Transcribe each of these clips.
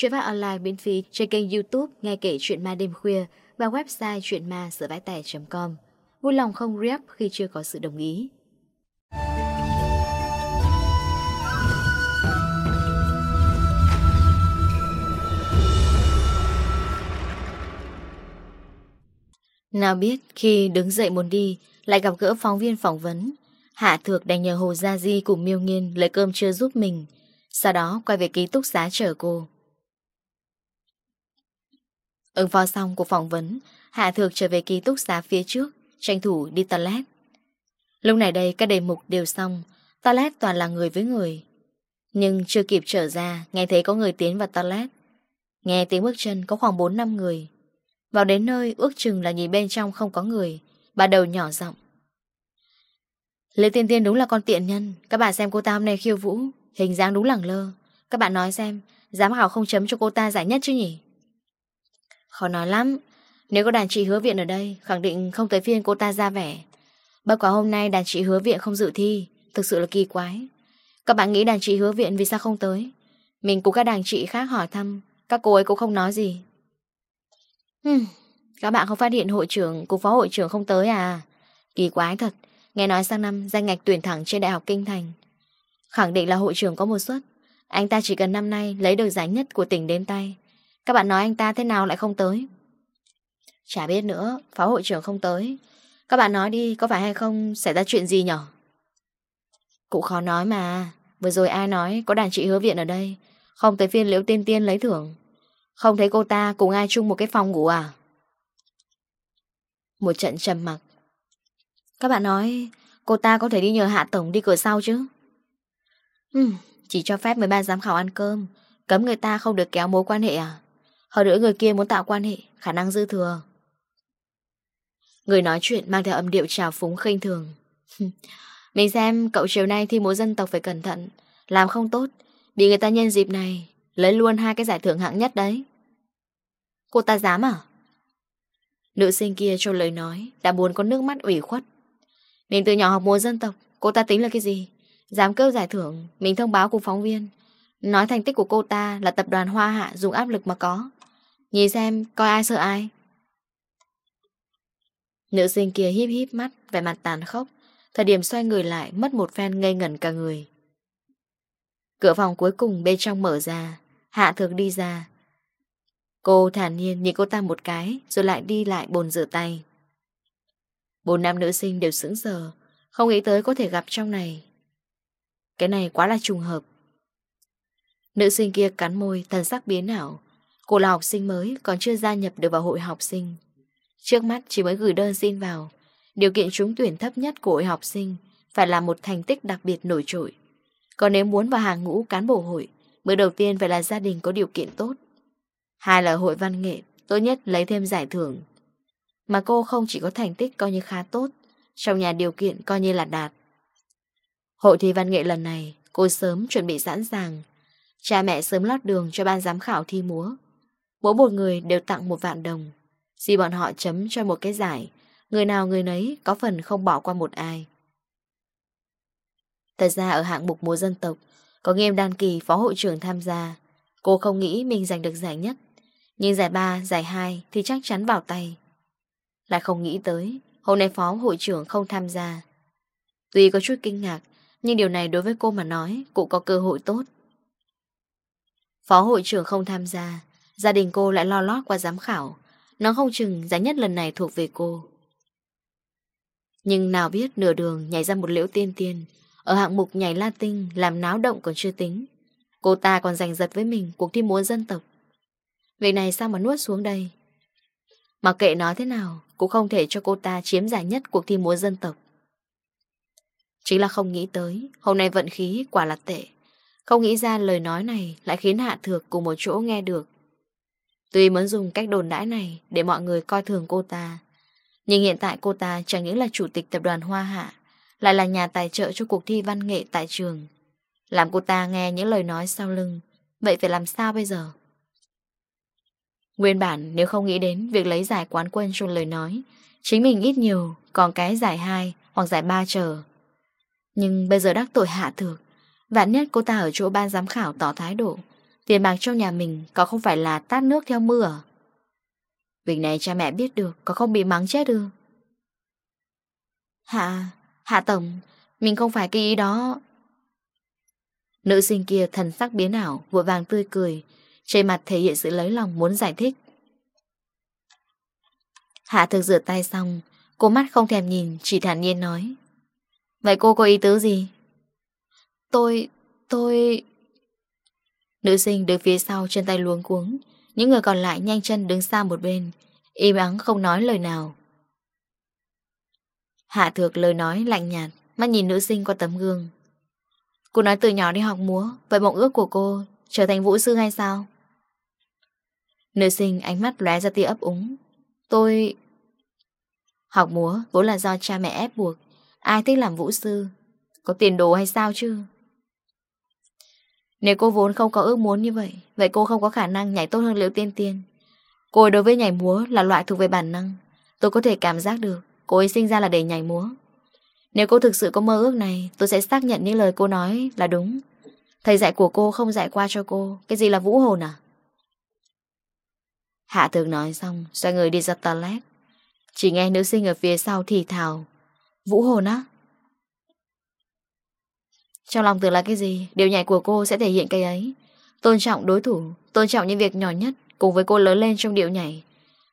Chuyện phát online miễn phí trên kênh youtube Nghe kể chuyện ma đêm khuya và website chuyenma com. Vui lòng không rep khi chưa có sự đồng ý. Nào biết khi đứng dậy muốn đi, Lại gặp gỡ phóng viên phỏng vấn. Hạ thược đành nhờ Hồ Gia Di cùng miêu nghiên Lấy cơm trưa giúp mình. Sau đó quay về ký túc xá chờ cô. Ứng phó xong cuộc phỏng vấn, Hạ Thược trở về ký túc xá phía trước, tranh thủ đi toilet. Lúc này đây các đề mục đều xong, toilet toàn là người với người. Nhưng chưa kịp trở ra, nghe thấy có người tiến vào toilet. Nghe tiếng bước chân có khoảng 4-5 người. Vào đến nơi, ước chừng là nhìn bên trong không có người, bà đầu nhỏ giọng Lê Tiên Tiên đúng là con tiện nhân, các bạn xem cô ta hôm nay khiêu vũ, hình dáng đúng lẳng lơ. Các bạn nói xem, dám khảo không chấm cho cô ta giải nhất chứ nhỉ? Khó nói lắm. Nếu có đàn chị hứa viện ở đây Khẳng định không tới phiên cô ta ra vẻ. Bất quả hôm nay đàn chị hứa viện không dự thi Thực sự là kỳ quái. Các bạn nghĩ đàn chị hứa viện vì sao không tới? Mình cùng các đàn chị khác hỏi thăm Các cô ấy cũng không nói gì. Hmm, Các bạn không phát hiện hội trưởng Cùng phó hội trưởng không tới à? Kỳ quái thật Nghe nói sang năm danh ngạch tuyển thẳng trên Đại học Kinh Thành. Khẳng định là hội trưởng có một suất. Anh ta chỉ cần năm nay lấy được giải nhất của tỉnh đến tay các bạn nói anh ta thế nào lại không tới? Chả biết nữa Phó hội trưởng không tới. Các bạn nói đi có phải hay không xảy ra chuyện gì nhở? Cũng khó nói mà Vừa rồi ai nói có đàn chị hứa viện ở đây Không tới phiên liễu tiên tiên lấy thưởng. Không thấy cô ta cùng ai chung một cái phòng ngủ à? Một trận trầm mặc. Các bạn nói Cô ta có thể đi nhờ Hạ Tổng đi cửa sau chứ? Ừ, chỉ cho phép 13 giám khảo ăn cơm Cấm người ta không được kéo mối quan hệ à? Hơn nữa người kia muốn tạo quan hệ, khả năng dư thừa. Người nói chuyện mang theo âm điệu trào phúng khinh thường. Mình xem cậu chiều nay thi mỗi dân tộc phải cẩn thận, làm không tốt, bị người ta nhân dịp này, lấy luôn hai cái giải thưởng hạng nhất đấy. Cô ta dám à? Nữ sinh kia cho lời nói, đã buồn có nước mắt ủy khuất. Mình từ nhỏ học múa dân tộc, cô ta tính là cái gì? Dám cướp giải thưởng, mình thông báo cùng phóng viên. Nói thành tích của cô ta là tập đoàn Hoa Hạ dùng áp lực mà có. Nhìn xem coi ai sợ ai. Nữ sinh kia híp híp mắt Về mặt tàn khốc. Thời điểm xoay người lại, mất một phen ngây ngẩn cả người. Cửa phòng cuối cùng bên trong mở ra, Hạ thược đi ra. Cô thản nhiên nhìn cô ta một cái, Rồi lại đi lại bồn rửa tay. Bốn nam nữ sinh đều sững sờ, Không nghĩ tới có thể gặp trong này. Cái này quá là trùng hợp. Nữ sinh kia cắn môi, Thần sắc biến ảo. Cô là học sinh mới, Còn chưa gia nhập được vào hội học sinh. Trước mắt chỉ mới gửi đơn xin vào. Điều kiện trúng tuyển thấp nhất của hội học sinh Phải là một thành tích đặc biệt nổi trội. Còn nếu muốn vào hàng ngũ cán bộ hội, Mới đầu tiên phải là gia đình có điều kiện tốt. Hai là hội văn nghệ, Tốt nhất lấy thêm giải thưởng. Mà cô không chỉ có thành tích coi như khá tốt, Trong nhà điều kiện coi như là đạt. Hội thi văn nghệ lần này, Cô sớm chuẩn bị sẵn sàng. Cha mẹ sớm lót đường cho ban giám khảo thi múa. Mỗi một người đều tặng một vạn đồng. Xin bọn họ chấm cho một cái giải Người nào người nấy có phần không bỏ qua một ai. Thật ra ở hạng mục mùa dân tộc Có game đan kỳ phó hội trưởng tham gia. Cô không nghĩ mình giành được giải nhất Nhưng giải 3, giải 2 thì chắc chắn vào tay. Lại không nghĩ tới Hôm nay phó hội trưởng không tham gia. Tuy có chút kinh ngạc Nhưng điều này đối với cô mà nói Cũng có cơ hội tốt. Phó hội trưởng không tham gia Gia đình cô lại lo lót qua giám khảo. Nó không chừng giá nhất lần này thuộc về cô. Nhưng nào biết nửa đường nhảy ra một liễu tiên tiên. Ở hạng mục nhảy Latin Làm náo động còn chưa tính. Cô ta còn giành giật với mình cuộc thi múa dân tộc. Việc này sao mà nuốt xuống đây? Mà kệ nó thế nào, Cũng không thể cho cô ta chiếm giải nhất cuộc thi múa dân tộc. Chính là không nghĩ tới, Hôm nay vận khí quả là tệ. Không nghĩ ra lời nói này Lại khiến Hạ Thược cùng một chỗ nghe được. Tuy muốn dùng cách đồn đãi này để mọi người coi thường cô ta, nhưng hiện tại cô ta chẳng những là chủ tịch tập đoàn Hoa Hạ, lại là nhà tài trợ cho cuộc thi văn nghệ tại trường. Làm cô ta nghe những lời nói sau lưng, vậy phải làm sao bây giờ? Nguyên bản nếu không nghĩ đến việc lấy giải quán quân trong lời nói, chính mình ít nhiều còn cái giải 2 hoặc giải 3 chờ. Nhưng bây giờ đắc tội hạ thược, vạn nhất cô ta ở chỗ ban giám khảo tỏ thái độ. Tiền bạc trong nhà mình có không phải là tát nước theo mưa à? Việc này cha mẹ biết được Có không bị mắng chết được? Hạ, Hạ Tổng Mình không phải cái ý đó. Nữ sinh kia thần sắc biến ảo Vội vàng tươi cười Trên mặt thể hiện sự lấy lòng muốn giải thích. Hạ thực rửa tay xong Cô mắt không thèm nhìn Chỉ thản nhiên nói. Vậy cô có ý tứ gì? Tôi, tôi Nữ sinh đứng phía sau chân tay luống cuống. Những người còn lại nhanh chân đứng xa một bên, Im ắng không nói lời nào. Hạ thược lời nói lạnh nhạt, Mắt nhìn nữ sinh qua tấm gương. Cô nói từ nhỏ đi học múa, Vậy mộng ước của cô trở thành vũ sư hay sao? Nữ sinh ánh mắt lóe ra tia ấp úng. Tôi... Học múa vốn là do cha mẹ ép buộc, Ai thích làm vũ sư? Có tiền đồ hay sao chứ? Nếu cô vốn không có ước muốn như vậy Vậy cô không có khả năng nhảy tốt hơn Liễu Tiên Tiên. Cô đối với nhảy múa là loại thuộc về bản năng. Tôi có thể cảm giác được, Cô ấy sinh ra là để nhảy múa. Nếu cô thực sự có mơ ước này, Tôi sẽ xác nhận những lời cô nói là đúng. Thầy dạy của cô không dạy qua cho cô, Cái gì là vũ hồn à? Hạ thường nói xong, Xoay người đi ra toilet. Chỉ nghe nữ sinh ở phía sau thì thào, Vũ hồn á? Trong lòng tưởng là cái gì, Điều nhảy của cô sẽ thể hiện cái ấy. Tôn trọng đối thủ, Tôn trọng những việc nhỏ nhất, Cùng với cô lớn lên trong điệu nhảy.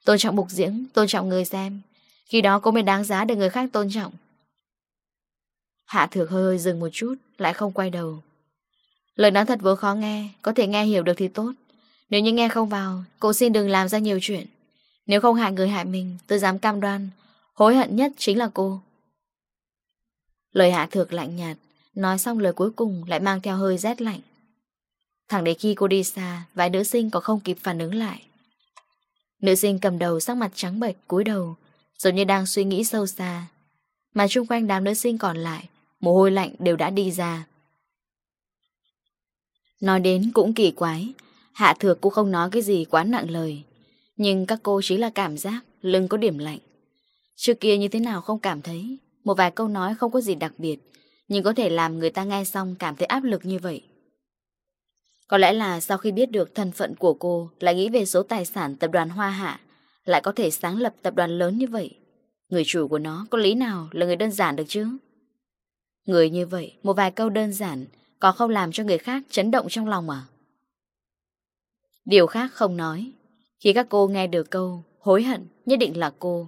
Tôn trọng mục diễn, Tôn trọng người xem. Khi đó cô mới đáng giá được người khác tôn trọng. Hạ thược hơi hơi dừng một chút, Lại không quay đầu. Lời nói thật vốn khó nghe, Có thể nghe hiểu được thì tốt. Nếu như nghe không vào, Cô xin đừng làm ra nhiều chuyện. Nếu không hại người hại mình, Tôi dám cam đoan, Hối hận nhất chính là cô. Lời hạ thược lạnh nhạt Nói xong lời cuối cùng lại mang theo hơi rét lạnh. Thẳng đến khi cô đi xa, Vài nữ sinh còn không kịp phản ứng lại. Nữ sinh cầm đầu sắc mặt trắng bệch, cúi đầu, Giống như đang suy nghĩ sâu xa. Mà chung quanh đám nữ sinh còn lại, Mồ hôi lạnh đều đã đi ra. Nói đến cũng kỳ quái, Hạ thược cũng không nói cái gì quá nặng lời. Nhưng các cô chỉ là cảm giác Lưng có điểm lạnh. Trước kia như thế nào không cảm thấy, Một vài câu nói không có gì đặc biệt nhưng có thể làm người ta nghe xong cảm thấy áp lực như vậy. Có lẽ là sau khi biết được thân phận của cô lại nghĩ về số tài sản tập đoàn Hoa Hạ lại có thể sáng lập tập đoàn lớn như vậy. Người chủ của nó có lý nào là người đơn giản được chứ? Người như vậy, một vài câu đơn giản có không làm cho người khác chấn động trong lòng à? Điều khác không nói. Khi các cô nghe được câu hối hận nhất định là cô,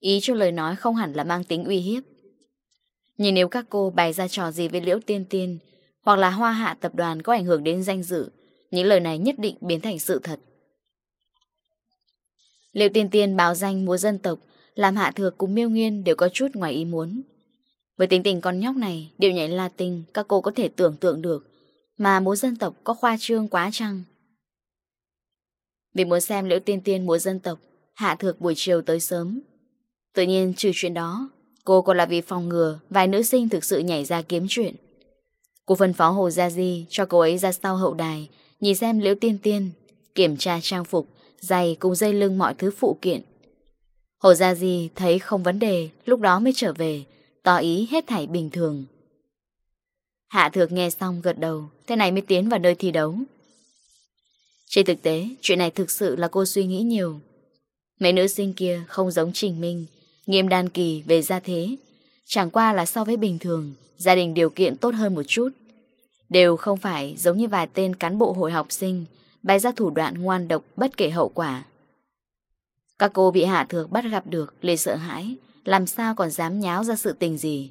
ý cho lời nói không hẳn là mang tính uy hiếp nhưng nếu các cô bày ra trò gì với Liễu Tiên Tiên hoặc là hoa hạ tập đoàn có ảnh hưởng đến danh dự, những lời này nhất định biến thành sự thật. Liễu Tiên Tiên báo danh múa dân tộc, làm hạ thược cùng miêu nghiên đều có chút ngoài ý muốn. Với tính tình con nhóc này, điều nhảy Latin các cô có thể tưởng tượng được, mà múa dân tộc có khoa trương quá chăng? Vì muốn xem Liễu Tiên Tiên múa dân tộc, hạ thược buổi chiều tới sớm. Tự nhiên trừ chuyện đó, Cô còn là vì phòng ngừa, Vài nữ sinh thực sự nhảy ra kiếm chuyện. Cô phân phó Hồ Gia Di Cho cô ấy ra sau hậu đài, Nhìn xem liễu tiên tiên, Kiểm tra trang phục, Giày cùng dây lưng mọi thứ phụ kiện. Hồ Gia Di thấy không vấn đề, Lúc đó mới trở về, Tỏ ý hết thảy bình thường. Hạ thược nghe xong gật đầu, Thế này mới tiến vào nơi thi đấu. Trên thực tế, Chuyện này thực sự là cô suy nghĩ nhiều. Mấy nữ sinh kia không giống Trình Minh Nghiêm đan kỳ về gia thế. Chẳng qua là so với bình thường, Gia đình điều kiện tốt hơn một chút. Đều không phải giống như vài tên cán bộ hội học sinh, Bày ra thủ đoạn ngoan độc bất kể hậu quả. Các cô bị hạ thược bắt gặp được Lê sợ hãi, Làm sao còn dám nháo ra sự tình gì?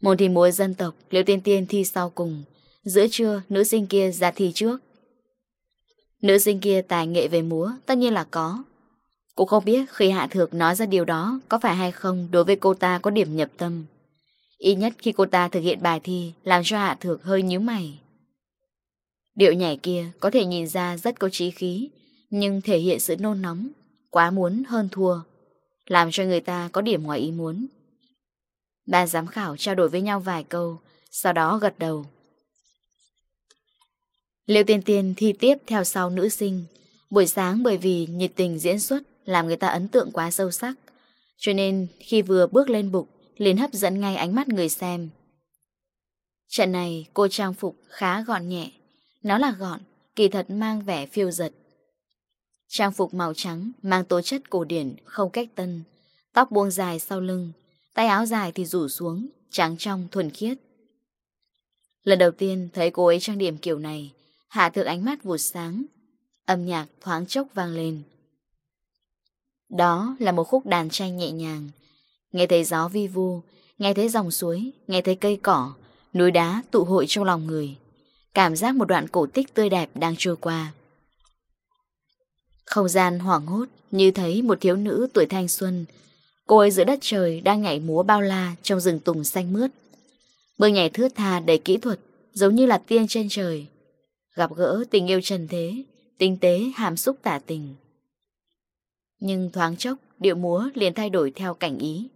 Môn thi múa dân tộc Liêu tiên tiên thi sau cùng, Giữa trưa nữ sinh kia ra thi trước. Nữ sinh kia tài nghệ về múa, Tất nhiên là có. Cũng không biết khi Hạ Thược nói ra điều đó có phải hay không đối với cô ta có điểm nhập tâm. Ít nhất khi cô ta thực hiện bài thi làm cho Hạ Thược hơi nhíu mày. Điệu nhảy kia có thể nhìn ra rất có trí khí, nhưng thể hiện sự nôn nóng, quá muốn hơn thua, làm cho người ta có điểm ngoài ý muốn. Ban giám khảo trao đổi với nhau vài câu, sau đó gật đầu. liệu Tiên Tiên thi tiếp theo sau nữ sinh, buổi sáng bởi vì nhiệt tình diễn xuất làm người ta ấn tượng quá sâu sắc. Cho nên khi vừa bước lên bục, liền hấp dẫn ngay ánh mắt người xem. Trận này cô trang phục khá gọn nhẹ. Nó là gọn, kỳ thật mang vẻ phiêu giật. Trang phục màu trắng mang tố chất cổ điển không cách tân. Tóc buông dài sau lưng, tay áo dài thì rủ xuống, trắng trong thuần khiết. Lần đầu tiên thấy cô ấy trang điểm kiểu này, Hạ Thượng ánh mắt vụt sáng. Âm nhạc thoáng chốc vang lên. Đó là một khúc đàn tranh nhẹ nhàng. Nghe thấy gió vi vu, Nghe thấy dòng suối, Nghe thấy cây cỏ, Núi đá tụ hội trong lòng người. Cảm giác một đoạn cổ tích tươi đẹp đang trôi qua. Không gian hoảng hốt Như thấy một thiếu nữ tuổi thanh xuân. Cô ấy giữa đất trời đang nhảy múa bao la Trong rừng tùng xanh mướt. Bước nhảy thướt tha đầy kỹ thuật, Giống như là tiên trên trời. Gặp gỡ tình yêu trần thế, Tinh tế, hàm xúc tả tình. Nhưng thoáng chốc, điệu múa liền thay đổi theo cảnh ý.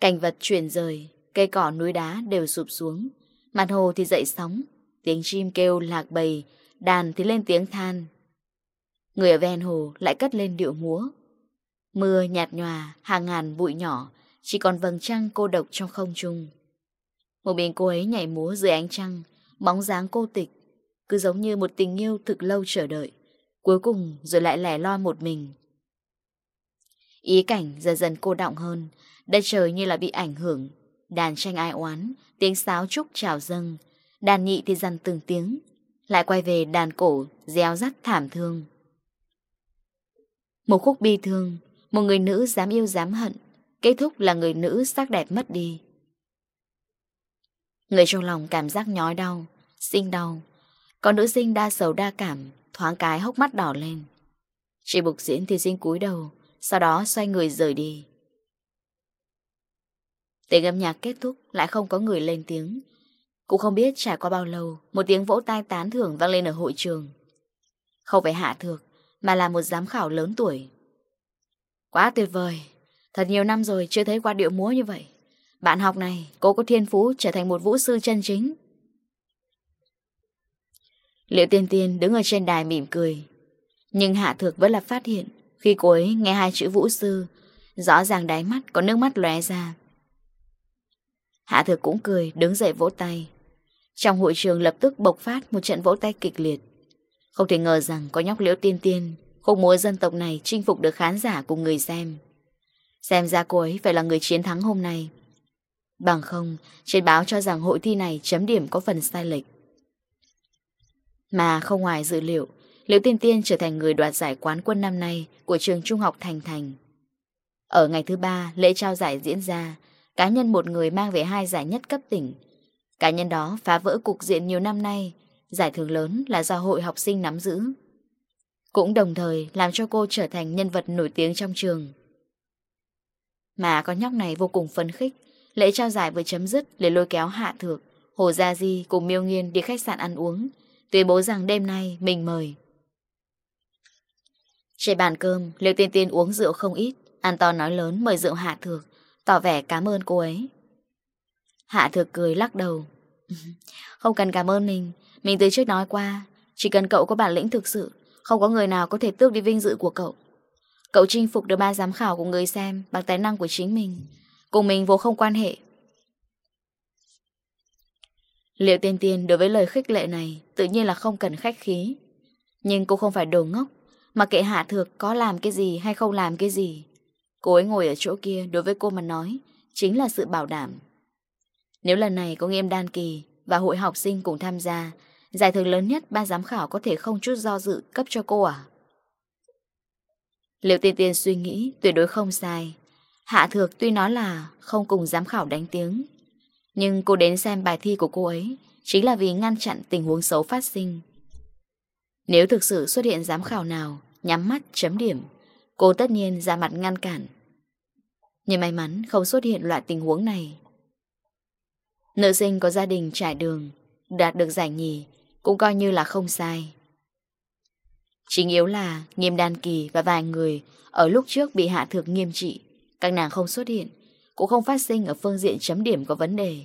Cảnh vật chuyển rời, cây cỏ núi đá đều sụp xuống. Mặt hồ thì dậy sóng, tiếng chim kêu lạc bầy, đàn thì lên tiếng than. Người ở ven hồ lại cất lên điệu múa. Mưa nhạt nhòa, hàng ngàn bụi nhỏ, chỉ còn vầng trăng cô độc trong không trung. Một bên cô ấy nhảy múa dưới ánh trăng, bóng dáng cô tịch, cứ giống như một tình yêu thực lâu chờ đợi. Cuối cùng rồi lại lẻ loi một mình. Ý cảnh dần dần cô đọng hơn, Đất trời như là bị ảnh hưởng. Đàn tranh ai oán, Tiếng sáo trúc trào dâng. Đàn nhị thì dần từng tiếng, Lại quay về đàn cổ Réo rắt thảm thương. Một khúc bi thương, Một người nữ dám yêu dám hận, Kết thúc là người nữ sắc đẹp mất đi. Người trong lòng cảm giác nhói đau, Sinh đau. Có nữ sinh đa sầu đa cảm Thoáng cái hốc mắt đỏ lên. Chị Bục Diễn thì xin cúi đầu Sau đó xoay người rời đi. Tiếng âm nhạc kết thúc Lại không có người lên tiếng. Cũng không biết trải qua bao lâu Một tiếng vỗ tay tán thưởng vang lên ở hội trường. Không phải hạ thược Mà là một giám khảo lớn tuổi. Quá tuyệt vời Thật nhiều năm rồi chưa thấy qua điệu múa như vậy. Bạn học này, cô có thiên phú trở thành một vũ sư chân chính. Liệu tiên tiên đứng ở trên đài mỉm cười. Nhưng Hạ Thược vẫn là phát hiện Khi cô ấy nghe hai chữ vũ sư Rõ ràng đáy mắt có nước mắt lóe ra. Hạ Thược cũng cười đứng dậy vỗ tay. Trong hội trường lập tức bộc phát Một trận vỗ tay kịch liệt. Không thể ngờ rằng có nhóc liễu tiên tiên Khúc múa dân tộc này chinh phục được khán giả cùng người xem. Xem ra cô ấy phải là người chiến thắng hôm nay. Bằng không, trên báo cho rằng hội thi này chấm điểm có phần sai lệch. Mà không ngoài dự liệu, Liễu Tiên Tiên trở thành người đoạt giải quán quân năm nay của trường trung học Thành Thành. Ở ngày thứ ba, lễ trao giải diễn ra, cá nhân một người mang về hai giải nhất cấp tỉnh. Cá nhân đó phá vỡ cục diện nhiều năm nay, giải thưởng lớn là do hội học sinh nắm giữ. Cũng đồng thời làm cho cô trở thành nhân vật nổi tiếng trong trường. Mà con nhóc này vô cùng phấn khích, lễ trao giải vừa chấm dứt để lôi kéo Hạ Thược, Hồ Gia Di cùng Miêu Nghiên đi khách sạn ăn uống, tuyên bố rằng đêm nay mình mời. Trên bàn cơm, Liêu Tiên Tiên uống rượu không ít, an Anton nói lớn mời rượu Hạ Thược, tỏ vẻ cảm ơn cô ấy. Hạ Thược cười lắc đầu. không cần cảm ơn mình, mình từ trước nói qua, chỉ cần cậu có bản lĩnh thực sự, không có người nào có thể tước đi vinh dự của cậu. Cậu chinh phục được ba giám khảo của người xem bằng tài năng của chính mình. Cùng mình vô không quan hệ Liệu tiên tiên đối với lời khích lệ này tự nhiên là không cần khách khí. Nhưng cô không phải đồ ngốc, mà kệ hạ thược có làm cái gì hay không làm cái gì. Cô ấy ngồi ở chỗ kia đối với cô mà nói, chính là sự bảo đảm. Nếu lần này có nghiêm đan kỳ và hội học sinh cùng tham gia, giải thưởng lớn nhất ban giám khảo có thể không chút do dự cấp cho cô à? Liệu tiên tiên suy nghĩ tuyệt đối không sai. Hạ thược tuy nói là không cùng giám khảo đánh tiếng, nhưng cô đến xem bài thi của cô ấy chính là vì ngăn chặn tình huống xấu phát sinh. Nếu thực sự xuất hiện giám khảo nào nhắm mắt chấm điểm, cô tất nhiên ra mặt ngăn cản. Nhưng may mắn không xuất hiện loại tình huống này. Nữ sinh có gia đình trải đường, đạt được giải nhì cũng coi như là không sai. Chính yếu là nghiêm đan kỳ và vài người ở lúc trước bị hạ thược nghiêm trị, các nàng không xuất hiện cũng không phát sinh ở phương diện chấm điểm có vấn đề.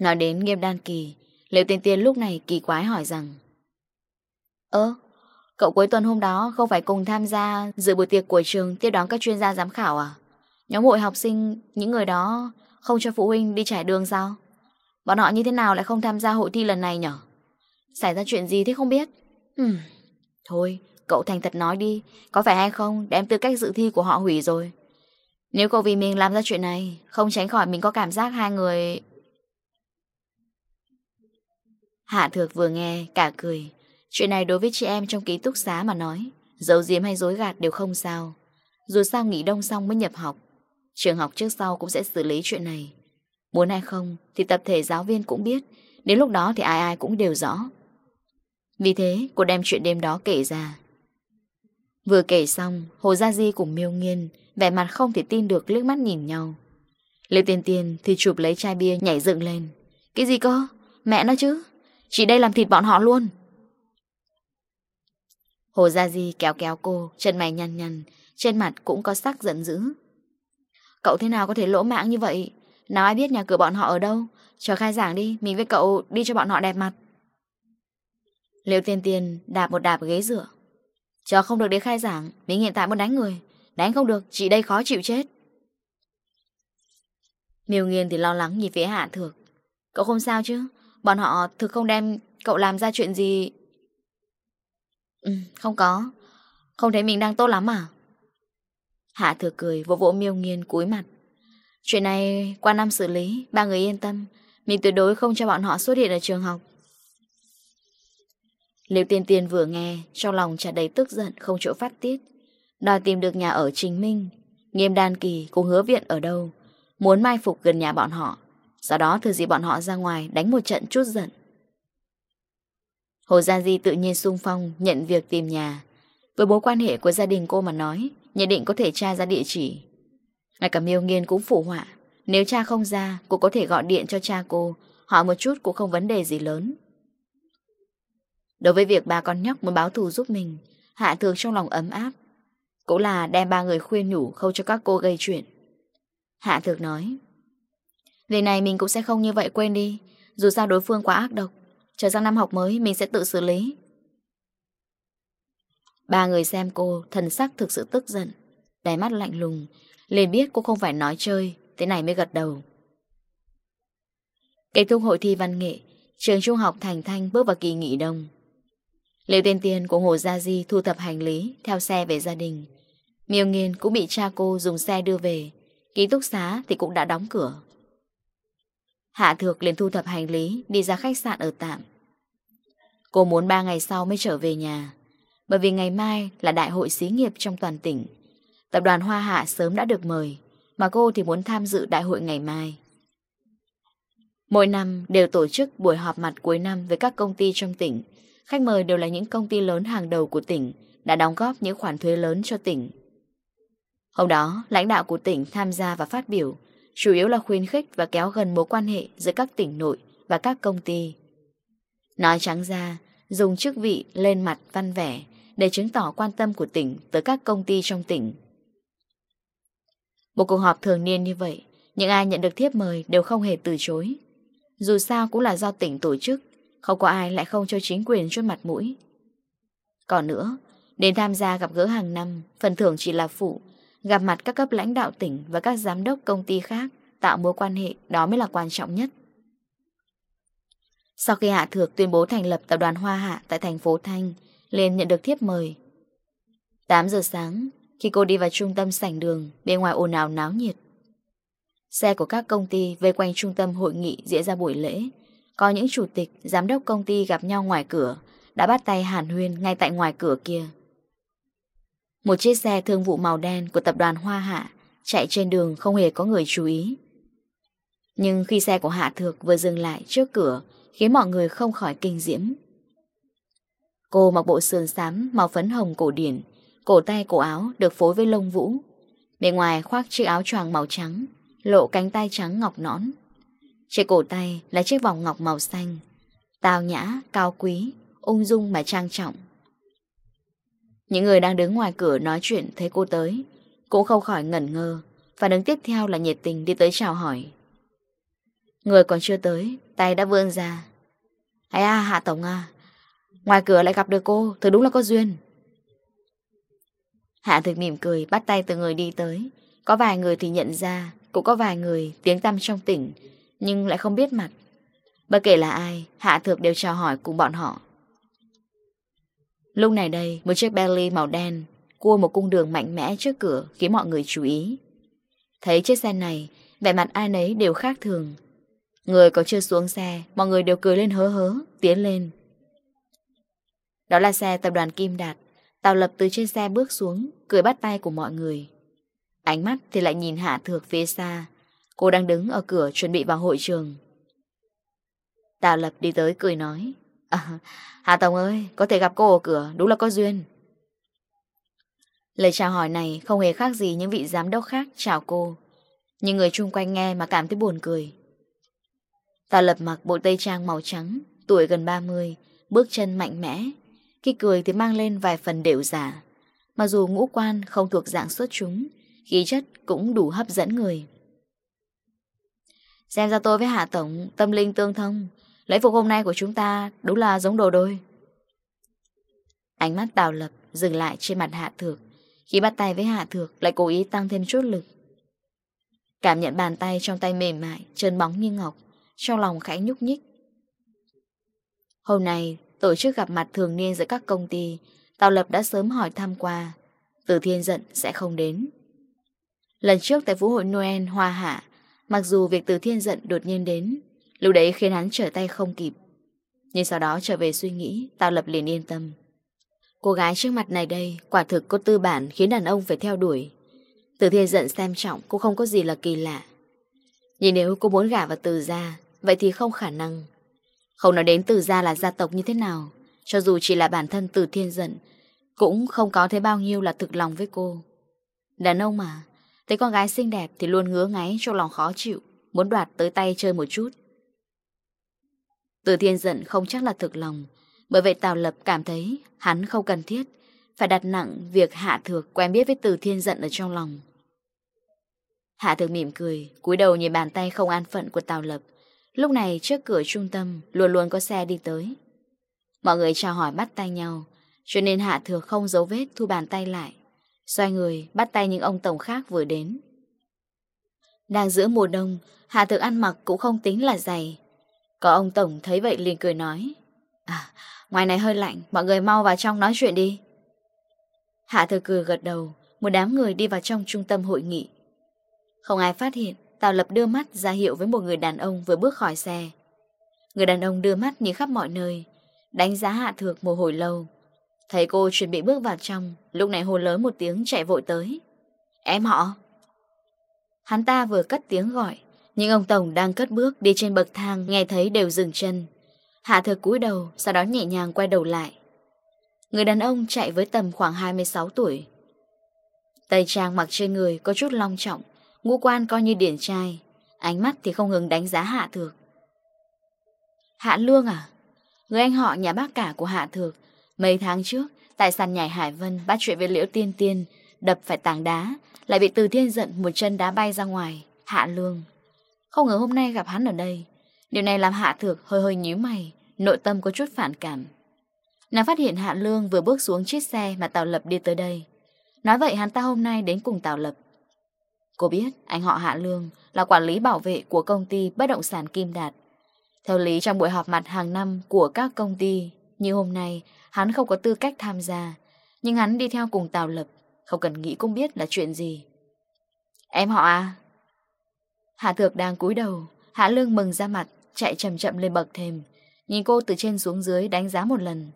Nói đến nghiêm đan kỳ, Liễu Tiên Tiên lúc này kỳ quái hỏi rằng Ơ, cậu cuối tuần hôm đó không phải cùng tham gia dự buổi tiệc của trường tiếp đón các chuyên gia giám khảo à? Nhóm hội học sinh, những người đó không cho phụ huynh đi trải đường sao? Bọn họ như thế nào lại không tham gia hội thi lần này nhở? Xảy ra chuyện gì thế không biết? Hừm, thôi, cậu thành thật nói đi, có phải hay không đem tư cách dự thi của họ hủy rồi? Nếu cô vì mình làm ra chuyện này, Không tránh khỏi mình có cảm giác hai người Hạ thược vừa nghe, cả cười. Chuyện này đối với chị em trong ký túc xá mà nói Giấu diếm hay dối gạt đều không sao. Dù sao nghỉ đông xong mới nhập học, Trường học trước sau cũng sẽ xử lý chuyện này. Muốn hay không, Thì tập thể giáo viên cũng biết, Đến lúc đó thì ai ai cũng đều rõ. Vì thế, cô đem chuyện đêm đó kể ra. Vừa kể xong, Hồ Gia Di cùng miêu nghiên, vẻ mặt không thể tin được liếc mắt nhìn nhau. Lê Tiên Tiên thì chụp lấy chai bia nhảy dựng lên. Cái gì cơ? Mẹ nó chứ? chỉ đây làm thịt bọn họ luôn. Hồ Gia Di kéo kéo cô, chân mày nhăn nhăn, trên mặt cũng có sắc giận dữ. Cậu thế nào có thể lỗ mạng như vậy? Nào ai biết nhà cửa bọn họ ở đâu? Chờ khai giảng đi, mình với cậu đi cho bọn họ đẹp mặt. Liêu Tiên Tiên đạp một đạp ghế dựa. Chờ không được đến khai giảng, Mình hiện tại muốn đánh người. Đánh không được, chị đây khó chịu chết. Miêu nghiêng thì lo lắng nhìn phía hạ thược. Cậu không sao chứ? Bọn họ thực không đem cậu làm ra chuyện gì? Ừ không có. Không thấy mình đang tốt lắm à? Hạ thược cười, vỗ vỗ miêu nghiêng cúi mặt. Chuyện này qua năm xử lý, Ba người yên tâm. Mình tuyệt đối không cho bọn họ xuất hiện ở trường học liệu tiên tiên vừa nghe, Trong lòng tràn đầy tức giận, không chỗ phát tiết. Đòi tìm được nhà ở chính minh, Nghiêm đan kỳ cũng hứa viện ở đâu, Muốn mai phục gần nhà bọn họ. Sau đó thử dị bọn họ ra ngoài Đánh một trận chút giận. Hồ Gia Di tự nhiên sung phong, Nhận việc tìm nhà. Với bố quan hệ của gia đình cô mà nói Nhận định có thể tra ra địa chỉ. Ngay cả miêu nghiên cũng phủ họa, Nếu cha không ra, Cô có thể gọi điện cho cha cô, Hỏi một chút cũng không vấn đề gì lớn. Đối với việc ba con nhóc muốn báo thù giúp mình, Hạ Thược trong lòng ấm áp. Cũng là đem ba người khuyên nhủ không cho các cô gây chuyện. Hạ Thược nói, Việc này mình cũng sẽ không như vậy quên đi, dù sao đối phương quá ác độc. Chờ sang năm học mới mình sẽ tự xử lý. Ba người xem cô, thần sắc thực sự tức giận. Đáy mắt lạnh lùng, liền biết cô không phải nói chơi, thế này mới gật đầu. Kết thúc hội thi văn nghệ, trường trung học Thành Thanh bước vào kỳ nghỉ đông lê Tiên Tiên của Hồ Gia Di thu thập hành lý theo xe về gia đình. Miêu Nghiên cũng bị cha cô dùng xe đưa về. Ký túc xá thì cũng đã đóng cửa. Hạ Thược liền thu thập hành lý đi ra khách sạn ở tạm. Cô muốn 3 ngày sau mới trở về nhà. Bởi vì ngày mai là đại hội xí nghiệp trong toàn tỉnh. Tập đoàn Hoa Hạ sớm đã được mời, mà cô thì muốn tham dự đại hội ngày mai. Mỗi năm đều tổ chức buổi họp mặt cuối năm với các công ty trong tỉnh Khách mời đều là những công ty lớn hàng đầu của tỉnh, đã đóng góp những khoản thuế lớn cho tỉnh. Hôm đó, lãnh đạo của tỉnh tham gia và phát biểu, chủ yếu là khuyến khích và kéo gần mối quan hệ giữa các tỉnh nội và các công ty. Nói trắng ra, dùng chức vị lên mặt văn vẻ để chứng tỏ quan tâm của tỉnh tới các công ty trong tỉnh. Một cuộc họp thường niên như vậy, những ai nhận được thiếp mời đều không hề từ chối. Dù sao cũng là do tỉnh tổ chức, không có ai lại không cho chính quyền chút mặt mũi. Còn nữa, Đến tham gia gặp gỡ hàng năm, Phần thưởng chỉ là phụ, Gặp mặt các cấp lãnh đạo tỉnh và các giám đốc công ty khác Tạo mối quan hệ, Đó mới là quan trọng nhất. Sau khi Hạ Thược tuyên bố thành lập tập đoàn Hoa Hạ Tại thành phố Thanh lên nhận được thiếp mời. 8 giờ sáng, Khi cô đi vào trung tâm sảnh đường, Bên ngoài ồn ào náo nhiệt. Xe của các công ty vây quanh trung tâm hội nghị diễn ra buổi lễ có những chủ tịch, giám đốc công ty gặp nhau ngoài cửa, đã bắt tay Hàn Huyên ngay tại ngoài cửa kia. Một chiếc xe thương vụ màu đen của tập đoàn Hoa Hạ chạy trên đường không hề có người chú ý. Nhưng khi xe của Hạ Thược vừa dừng lại trước cửa, khiến mọi người không khỏi kinh diễm. Cô mặc bộ sườn xám màu phấn hồng cổ điển, cổ tay cổ áo được phối với lông vũ. Bên ngoài khoác chiếc áo choàng màu trắng, lộ cánh tay trắng ngọc nõn. Trên cổ tay là chiếc vòng ngọc màu xanh. Tào nhã, cao quý Ung dung mà trang trọng. Những người đang đứng ngoài cửa nói chuyện Thấy cô tới Cũng không khỏi ngẩn ngơ. Phản ứng tiếp theo là nhiệt tình đi tới chào hỏi. Người còn chưa tới Tay đã vươn ra. Ây à Hạ Tổng à Ngoài cửa lại gặp được cô Thật đúng là có duyên. Hạ thực mỉm cười bắt tay từ người đi tới. Có vài người thì nhận ra Cũng có vài người tiếng tăm trong tỉnh nhưng lại không biết mặt. Bất kể là ai, Hạ Thược đều chào hỏi cùng bọn họ. Lúc này đây, một chiếc Bentley màu đen cua một cung đường mạnh mẽ trước cửa khiến mọi người chú ý. Thấy chiếc xe này, vẻ mặt ai nấy đều khác thường. Người có chưa xuống xe, mọi người đều cười lên hớ hớ, tiến lên. Đó là xe tập đoàn Kim Đạt. Tào Lập từ trên xe bước xuống, cười bắt tay của mọi người. Ánh mắt thì lại nhìn Hạ Thược phía xa, Cô đang đứng ở cửa chuẩn bị vào hội trường. Tạ Lập đi tới cười nói à, Hà Tổng ơi Có thể gặp cô ở cửa Đúng là có duyên. Lời chào hỏi này không hề khác gì Những vị giám đốc khác chào cô Nhưng người chung quanh nghe mà cảm thấy buồn cười. Tạ Lập mặc bộ tây trang màu trắng Tuổi gần 30 Bước chân mạnh mẽ Khi cười thì mang lên vài phần đều giả. Mặc dù ngũ quan không thuộc dạng xuất chúng Khí chất cũng đủ hấp dẫn người. Xem ra tôi với Hạ Tổng tâm linh tương thông. Lễ phục hôm nay của chúng ta đúng là giống đồ đôi. Ánh mắt Tào Lập dừng lại trên mặt Hạ Thược. Khi bắt tay với Hạ Thược, lại cố ý tăng thêm chút lực. Cảm nhận bàn tay trong tay mềm mại, trơn bóng như ngọc. Trong lòng khẽ nhúc nhích. Hôm nay, tổ chức gặp mặt thường niên giữa các công ty. Tào Lập đã sớm hỏi thăm qua. Từ thiên giận sẽ không đến. Lần trước tại vũ hội Noel, Hoa Hạ Mặc dù việc từ thiên giận đột nhiên đến, Lúc đấy khiến hắn trở tay không kịp. Nhưng sau đó trở về suy nghĩ Tao lập liền yên tâm. Cô gái trước mặt này đây, Quả thực có tư bản khiến đàn ông phải theo đuổi. Từ thiên giận xem trọng cô không có gì là kỳ lạ. Nhưng nếu cô muốn gả vào từ gia, Vậy thì không khả năng. Không nói đến từ gia là gia tộc như thế nào, Cho dù chỉ là bản thân từ thiên giận, Cũng không có thế bao nhiêu là thực lòng với cô. Đàn ông mà Thấy con gái xinh đẹp thì luôn ngứa ngáy trong lòng khó chịu, muốn đoạt tới tay chơi một chút. Từ thiên giận không chắc là thực lòng, bởi vậy Tào Lập cảm thấy hắn không cần thiết, phải đặt nặng việc Hạ Thược quen biết với từ thiên giận ở trong lòng. Hạ Thược mỉm cười, cúi đầu nhìn bàn tay không an phận của Tào Lập. Lúc này trước cửa trung tâm luôn luôn có xe đi tới. Mọi người chào hỏi bắt tay nhau, cho nên Hạ Thược không giấu vết thu bàn tay lại. Xoay người, bắt tay những ông tổng khác vừa đến. Đang giữa mùa đông Hạ thực ăn mặc cũng không tính là dày. Có ông tổng thấy vậy liền cười nói À ngoài này hơi lạnh, Mọi người mau vào trong nói chuyện đi. Hạ thực cười gật đầu, Một đám người đi vào trong trung tâm hội nghị. Không ai phát hiện, Tào Lập đưa mắt ra hiệu với một người đàn ông vừa bước khỏi xe. Người đàn ông đưa mắt nhìn khắp mọi nơi, Đánh giá Hạ Thược một hồi lâu. Thầy cô chuẩn bị bước vào trong. Lúc này hô lớn một tiếng chạy vội tới. Em họ. Hắn ta vừa cất tiếng gọi. Nhưng ông Tổng đang cất bước đi trên bậc thang Nghe thấy đều dừng chân. Hạ thực cúi đầu, Sau đó nhẹ nhàng quay đầu lại. Người đàn ông chạy với tầm khoảng 26 tuổi. Tây trang mặc trên người có chút long trọng, Ngũ quan coi như điển trai, Ánh mắt thì không ngừng đánh giá Hạ Thược. Hạ Lương à? Người anh họ nhà bác cả của Hạ Thược Mấy tháng trước, tại sàn nhảy Hải Vân bắt chuyện với Liễu Tiên Tiên, đập phải tảng đá, lại bị Từ Thiên giận một chân đá bay ra ngoài, hạ lương. Không ngờ hôm nay gặp hắn ở đây. Điều này làm Hạ Thược hơi hơi nhíu mày, nội tâm có chút phản cảm. Nàng phát hiện Hạ Lương vừa bước xuống chiếc xe mà Tào Lập đi tới đây. Nói vậy hắn ta hôm nay đến cùng Tào Lập. Cô biết anh họ Hạ Lương là quản lý bảo vệ của công ty bất động sản Kim Đạt. Theo lý trong buổi họp mặt hàng năm của các công ty như hôm nay, Hắn không có tư cách tham gia Nhưng hắn đi theo cùng Tào Lập Không cần nghĩ cũng biết là chuyện gì. Em họ à? Hạ Thược đang cúi đầu Hạ Lương mừng ra mặt Chạy chậm chậm lên bậc thềm Nhìn cô từ trên xuống dưới đánh giá một lần.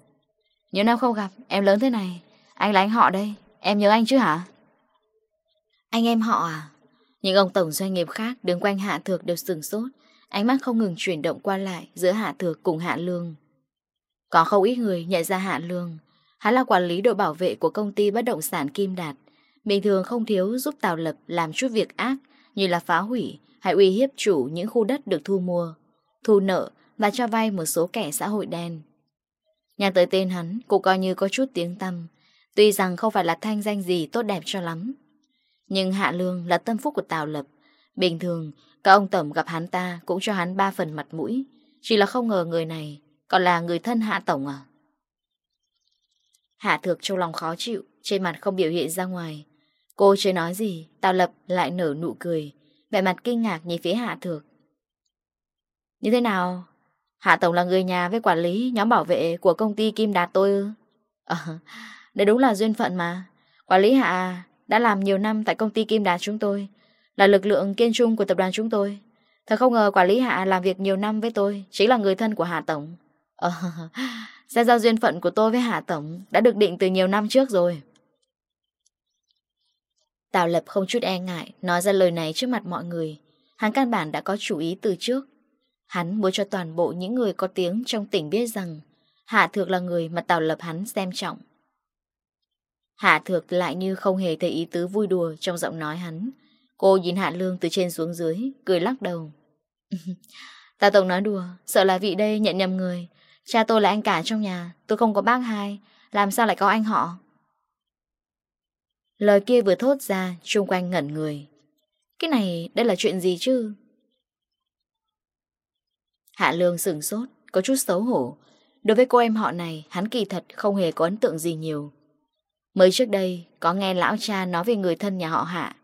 Nhiều năm không gặp em lớn thế này Anh là anh họ đây Em nhớ anh chứ hả? Anh em họ à? Những ông tổng doanh nghiệp khác đứng quanh Hạ Thược đều sừng sốt Ánh mắt không ngừng chuyển động qua lại giữa Hạ Thược cùng Hạ Lương. Có không ít người nhận ra Hạ Lương. Hắn là quản lý đội bảo vệ của công ty bất động sản Kim Đạt. Bình thường không thiếu giúp Tào Lập làm chút việc ác Như là phá hủy hay uy hiếp chủ những khu đất được thu mua Thu nợ và cho vay một số kẻ xã hội đen. Nhắc tới tên hắn cũng coi như có chút tiếng tâm, Tuy rằng không phải là thanh danh gì tốt đẹp cho lắm. Nhưng Hạ Lương là tâm phúc của Tào Lập. Bình thường, các ông tẩm gặp hắn ta cũng cho hắn ba phần mặt mũi Chỉ là không ngờ người này còn là người thân Hạ Tổng à? Hạ Thược trong lòng khó chịu, trên mặt không biểu hiện ra ngoài. Cô chưa nói gì, Tào Lập lại nở nụ cười, vẻ mặt kinh ngạc nhìn phía Hạ Thược. Như thế nào? Hạ Tổng là người nhà với quản lý nhóm bảo vệ của công ty Kim Đạt tôi ư? À, đúng là duyên phận mà. Quản lý Hạ đã làm nhiều năm tại công ty Kim Đạt chúng tôi, là lực lượng kiên trung của tập đoàn chúng tôi. Thật không ngờ quản lý Hạ làm việc nhiều năm với tôi, chính là người thân của Hạ Tổng. Ờ, sẽ xem ra duyên phận của tôi với Hạ Tổng đã được định từ nhiều năm trước rồi. Tào Lập không chút e ngại nói ra lời này trước mặt mọi người. Hắn căn bản đã có chủ ý từ trước. Hắn muốn cho toàn bộ những người có tiếng trong tỉnh biết rằng Hạ Thược là người mà Tào Lập hắn xem trọng. Hạ Thược lại như không hề thấy ý tứ vui đùa trong giọng nói hắn. Cô nhìn Hạ Lương từ trên xuống dưới, cười lắc đầu. Tào Tổng nói đùa, sợ là vị đây nhận nhầm người. Cha tôi là anh cả trong nhà, Tôi không có bác hai, Làm sao lại có anh họ? Lời kia vừa thốt ra Trung quanh ngẩn người. Cái này đây là chuyện gì chứ? Hạ Lương sửng sốt, Có chút xấu hổ. Đối với cô em họ này, Hắn kỳ thật không hề có ấn tượng gì nhiều. Mới trước đây, Có nghe lão cha nói về người thân nhà họ Hạ,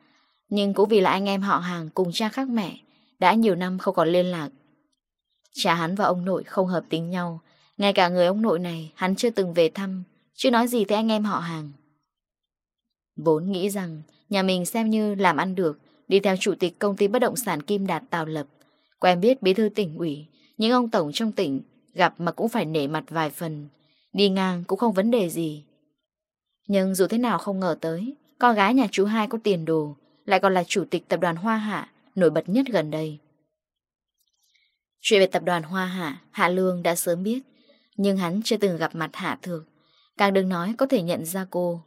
Nhưng cũng vì là anh em họ hàng Cùng cha khác mẹ, Đã nhiều năm không còn liên lạc. Cha hắn và ông nội không hợp tính nhau ngay cả người ông nội này, hắn chưa từng về thăm Chứ nói gì với anh em họ hàng. Vốn nghĩ rằng, Nhà mình xem như làm ăn được, Đi theo chủ tịch công ty bất động sản Kim Đạt Tào Lập. Quen biết bí thư tỉnh ủy Những ông tổng trong tỉnh Gặp mà cũng phải nể mặt vài phần, Đi ngang cũng không vấn đề gì. Nhưng dù thế nào không ngờ tới, Con gái nhà chú hai có tiền đồ, Lại còn là chủ tịch tập đoàn Hoa Hạ, Nổi bật nhất gần đây. Chuyện về tập đoàn Hoa Hạ Hạ Lương đã sớm biết nhưng hắn chưa từng gặp mặt Hạ Thược. Càng đừng nói có thể nhận ra cô.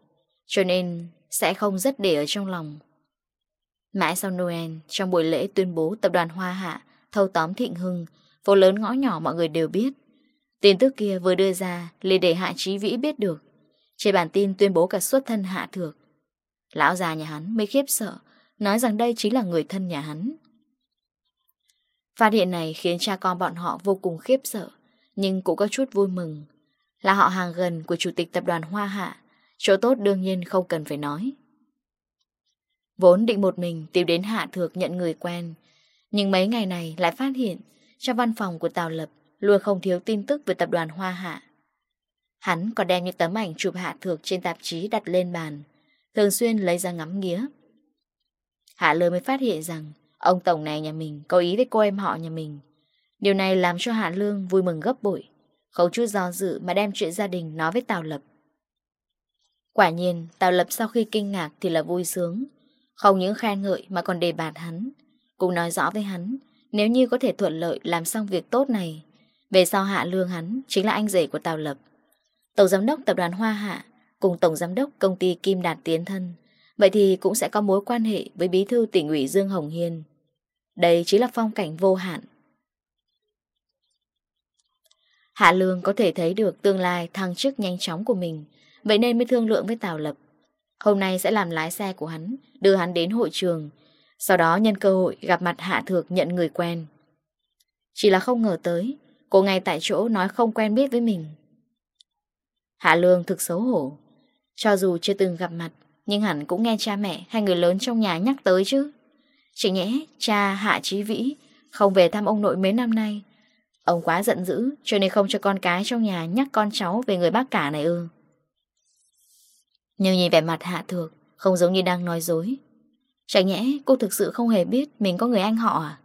Cho nên sẽ không rất để ở trong lòng. Mãi sau Noel, Trong buổi lễ tuyên bố tập đoàn Hoa Hạ, Thâu tóm Thịnh Hưng, Phố lớn ngõ nhỏ mọi người đều biết. Tin tức kia vừa đưa ra liền để Hạ Trí Vĩ biết được. Trên bản tin tuyên bố cả xuất thân Hạ Thược. Lão già nhà hắn mới khiếp sợ, Nói rằng đây chính là người thân nhà hắn. Phát hiện này khiến cha con bọn họ vô cùng khiếp sợ nhưng cũng có chút vui mừng. Là họ hàng gần của chủ tịch tập đoàn Hoa Hạ, chỗ tốt đương nhiên không cần phải nói. Vốn định một mình tìm đến Hạ Thược nhận người quen, nhưng mấy ngày này lại phát hiện trong văn phòng của Tào Lập luôn không thiếu tin tức về tập đoàn Hoa Hạ. Hắn còn đem những tấm ảnh chụp Hạ Thược trên tạp chí đặt lên bàn, thường xuyên lấy ra ngắm nghía. Hạ Lơ mới phát hiện rằng ông Tổng này nhà mình có ý với cô em họ nhà mình. Điều này làm cho Hạ Lương vui mừng gấp bội. Không chút do dự mà đem chuyện gia đình nói với Tào Lập. Quả nhiên, Tào Lập sau khi kinh ngạc thì là vui sướng. Không những khen ngợi mà còn đề bạt hắn. Cũng nói rõ với hắn, nếu như có thể thuận lợi làm xong việc tốt này, về sau Hạ Lương hắn chính là anh rể của Tào Lập. Tổng giám đốc tập đoàn Hoa Hạ cùng tổng giám đốc công ty Kim Đạt Tiến Thân, vậy thì cũng sẽ có mối quan hệ với bí thư tỉnh ủy Dương Hồng Hiên. Đây chính là phong cảnh vô hạn Hạ Lương có thể thấy được tương lai thăng chức nhanh chóng của mình, vậy nên mới thương lượng với Tào Lập. Hôm nay sẽ làm lái xe của hắn, đưa hắn đến hội trường, sau đó nhân cơ hội gặp mặt Hạ Thược nhận người quen. Chỉ là không ngờ tới, cô ngay tại chỗ nói không quen biết với mình. Hạ Lương thực xấu hổ, cho dù chưa từng gặp mặt, nhưng hẳn cũng nghe cha mẹ hay người lớn trong nhà nhắc tới chứ. Chỉ nhẽ cha Hạ Chí Vĩ không về thăm ông nội mấy năm nay, Ông quá giận dữ, Cho nên không cho con cái trong nhà nhắc con cháu Về người bác cả này ư. Nhưng nhìn vẻ mặt hạ thược, Không giống như đang nói dối. Chẳng nhẽ cô thực sự không hề biết Mình có người anh họ à?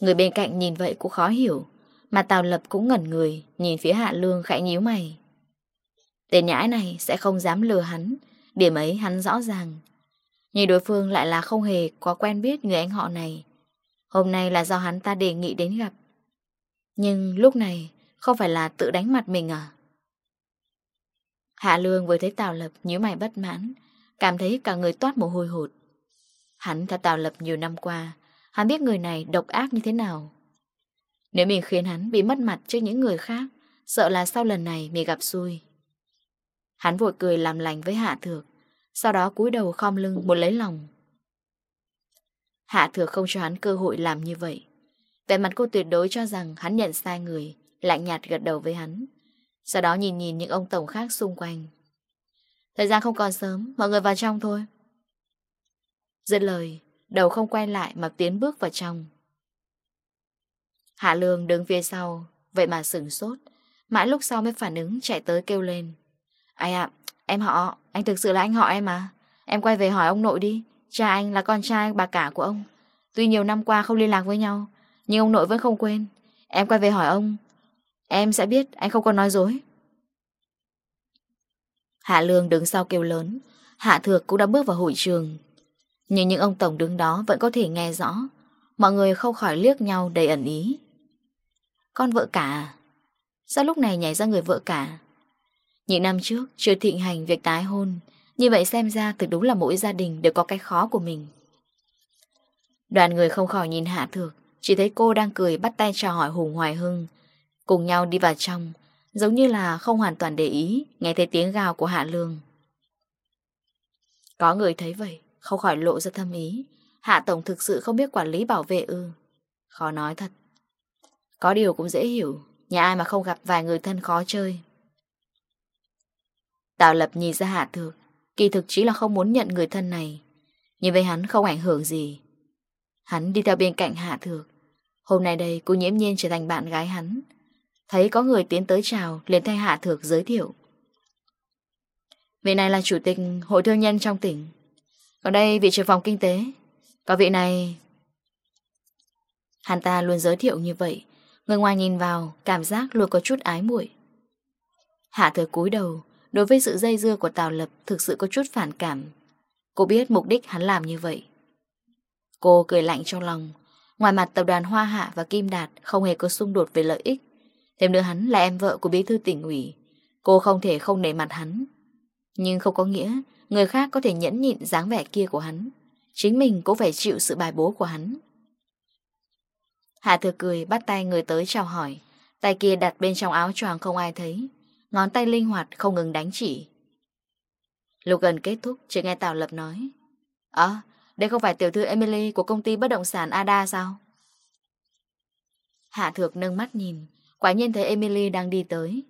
Người bên cạnh nhìn vậy cũng khó hiểu, Mà Tào Lập cũng ngẩn người, Nhìn phía Hạ Lương khẽ nhíu mày. Tên nhãi này sẽ không dám lừa hắn, Điểm ấy hắn rõ ràng. Nhưng đối phương lại là không hề có quen biết người anh họ này. Hôm nay là do hắn ta đề nghị đến gặp. Nhưng lúc này không phải là tự đánh mặt mình à? Hạ Lương vừa thấy Tào Lập nhíu mày bất mãn, cảm thấy cả người toát mồ hôi hột. Hắn theo Tào Lập nhiều năm qua, hắn biết người này độc ác như thế nào. Nếu mình khiến hắn bị mất mặt trước những người khác, sợ là sau lần này mình gặp xui. Hắn vội cười làm lành với Hạ Thược, sau đó cúi đầu khom lưng muốn lấy lòng. Hạ Thược không cho hắn cơ hội làm như vậy. Về mặt cô tuyệt đối cho rằng hắn nhận sai người, lạnh nhạt gật đầu với hắn. Sau đó nhìn nhìn những ông tổng khác xung quanh. Thời gian không còn sớm, mọi người vào trong thôi. Dứt lời, đầu không quay lại mà tiến bước vào trong. Hạ Lương đứng phía sau, vậy mà sửng sốt. Mãi lúc sau mới phản ứng chạy tới kêu lên. Ai ạ, em họ, anh thực sự là anh họ em à. Em quay về hỏi ông nội đi, cha anh là con trai bà cả của ông. Tuy nhiều năm qua không liên lạc với nhau, nhưng ông nội vẫn không quên. Em quay về hỏi ông. Em sẽ biết anh không còn nói dối. Hạ Lương đứng sau kêu lớn. Hạ Thược cũng đã bước vào hội trường. Nhưng những ông tổng đứng đó vẫn có thể nghe rõ. Mọi người không khỏi liếc nhau đầy ẩn ý. Con vợ cả. Sao lúc này nhảy ra người vợ cả? Những năm trước, chưa thịnh hành việc tái hôn. Như vậy xem ra thực đúng là mỗi gia đình đều có cái khó của mình. Đoàn người không khỏi nhìn Hạ Thược. Chỉ thấy cô đang cười bắt tay chào hỏi Hùng Hoài Hưng. Cùng nhau đi vào trong, Giống như là không hoàn toàn để ý, Nghe thấy tiếng gào của Hạ Lương. Có người thấy vậy, Không khỏi lộ ra thâm ý. Hạ Tổng thực sự không biết quản lý bảo vệ ư. Khó nói thật. Có điều cũng dễ hiểu, Nhà ai mà không gặp vài người thân khó chơi. Tào lập nhìn ra Hạ Thược, Kỳ thực chỉ là không muốn nhận người thân này. Nhưng với hắn không ảnh hưởng gì. Hắn đi theo bên cạnh Hạ Thược Hôm nay đây cô nhiễm nhiên trở thành bạn gái hắn. Thấy có người tiến tới chào, liền thay Hạ Thược giới thiệu. Vị này là chủ tịch hội thương nhân trong tỉnh. Còn đây vị trưởng phòng kinh tế. Còn vị này. Hắn ta luôn giới thiệu như vậy. Người ngoài nhìn vào, Cảm giác luôn có chút ái muội. Hạ Thược cúi đầu, Đối với sự dây dưa của Tào Lập Thực sự có chút phản cảm. Cô biết mục đích hắn làm như vậy. Cô cười lạnh trong lòng. Ngoài mặt tập đoàn Hoa Hạ và Kim Đạt Không hề có xung đột về lợi ích. Thêm nữa hắn là em vợ của bí thư tỉnh ủy. Cô không thể không nể mặt hắn. Nhưng không có nghĩa Người khác có thể nhẫn nhịn dáng vẻ kia của hắn. Chính mình cũng phải chịu sự bài bố của hắn. Hạ thừa cười bắt tay người tới chào hỏi. Tay kia đặt bên trong áo choàng không ai thấy. Ngón tay linh hoạt không ngừng đánh chỉ. Lúc gần kết thúc Chỉ nghe Tào Lập nói. Ờ đây không phải tiểu thư Emily của công ty bất động sản Ada sao? Hạ thược nâng mắt nhìn, quả nhiên thấy Emily đang đi tới.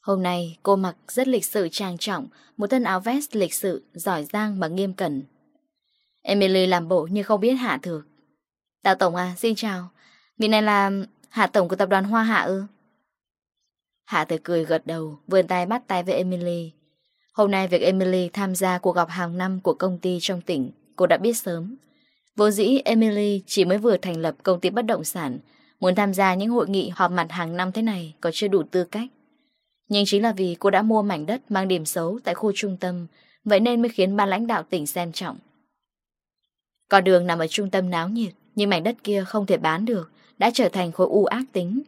Hôm nay cô mặc rất lịch sự trang trọng, một thân áo vest lịch sự, giỏi giang mà nghiêm cẩn. Emily làm bộ như không biết Hạ thược. Tào Tổng à, xin chào. Người này là Hạ Tổng của tập đoàn Hoa Hạ ư? Hạ thược cười gật đầu, vươn tay bắt tay với Emily. Hôm nay việc Emily tham gia cuộc gặp hàng năm của công ty trong tỉnh cô đã biết sớm. Vô dĩ Emily chỉ mới vừa thành lập công ty bất động sản, muốn tham gia những hội nghị họp mặt hàng năm thế này có chưa đủ tư cách. Nhưng chính là vì cô đã mua mảnh đất mang điểm xấu tại khu trung tâm, vậy nên mới khiến ban lãnh đạo tỉnh xem trọng. Con đường nằm ở trung tâm náo nhiệt, nhưng mảnh đất kia không thể bán được, đã trở thành khối u ác tính.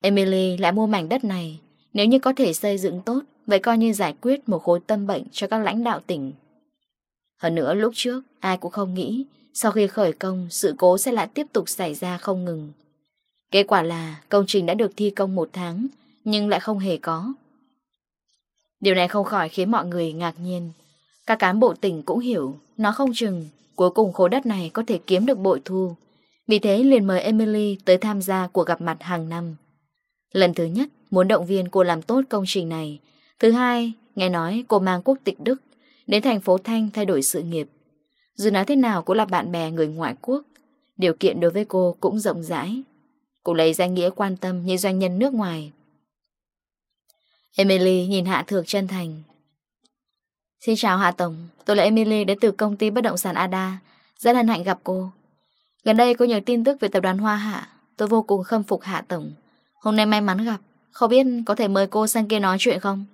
Emily lại mua mảnh đất này, nếu như có thể xây dựng tốt, vậy coi như giải quyết một khối tâm bệnh cho các lãnh đạo tỉnh hơn nữa lúc trước, ai cũng không nghĩ sau khi khởi công, sự cố sẽ lại tiếp tục xảy ra không ngừng. Kết quả là công trình đã được thi công một tháng, nhưng lại không hề có. Điều này không khỏi khiến mọi người ngạc nhiên. Các cán bộ tỉnh cũng hiểu, nó không chừng, cuối cùng khối đất này có thể kiếm được bội thu. Vì thế liền mời Emily tới tham gia cuộc gặp mặt hàng năm. Lần thứ nhất, muốn động viên cô làm tốt công trình này. Thứ hai, nghe nói cô mang quốc tịch Đức, Đến thành phố Thanh thay đổi sự nghiệp. Dù nói thế nào cũng là bạn bè người ngoại quốc, Điều kiện đối với cô cũng rộng rãi. Cô lấy danh nghĩa quan tâm như doanh nhân nước ngoài. Emily nhìn Hạ Thược chân thành. Xin chào Hạ Tổng, Tôi là Emily đến từ công ty bất động sản Ada, Rất hân hạnh gặp cô. Gần đây có nhiều tin tức về tập đoàn Hoa Hạ, Tôi vô cùng khâm phục Hạ Tổng. Hôm nay may mắn gặp, Không biết có thể mời cô sang kia nói chuyện không?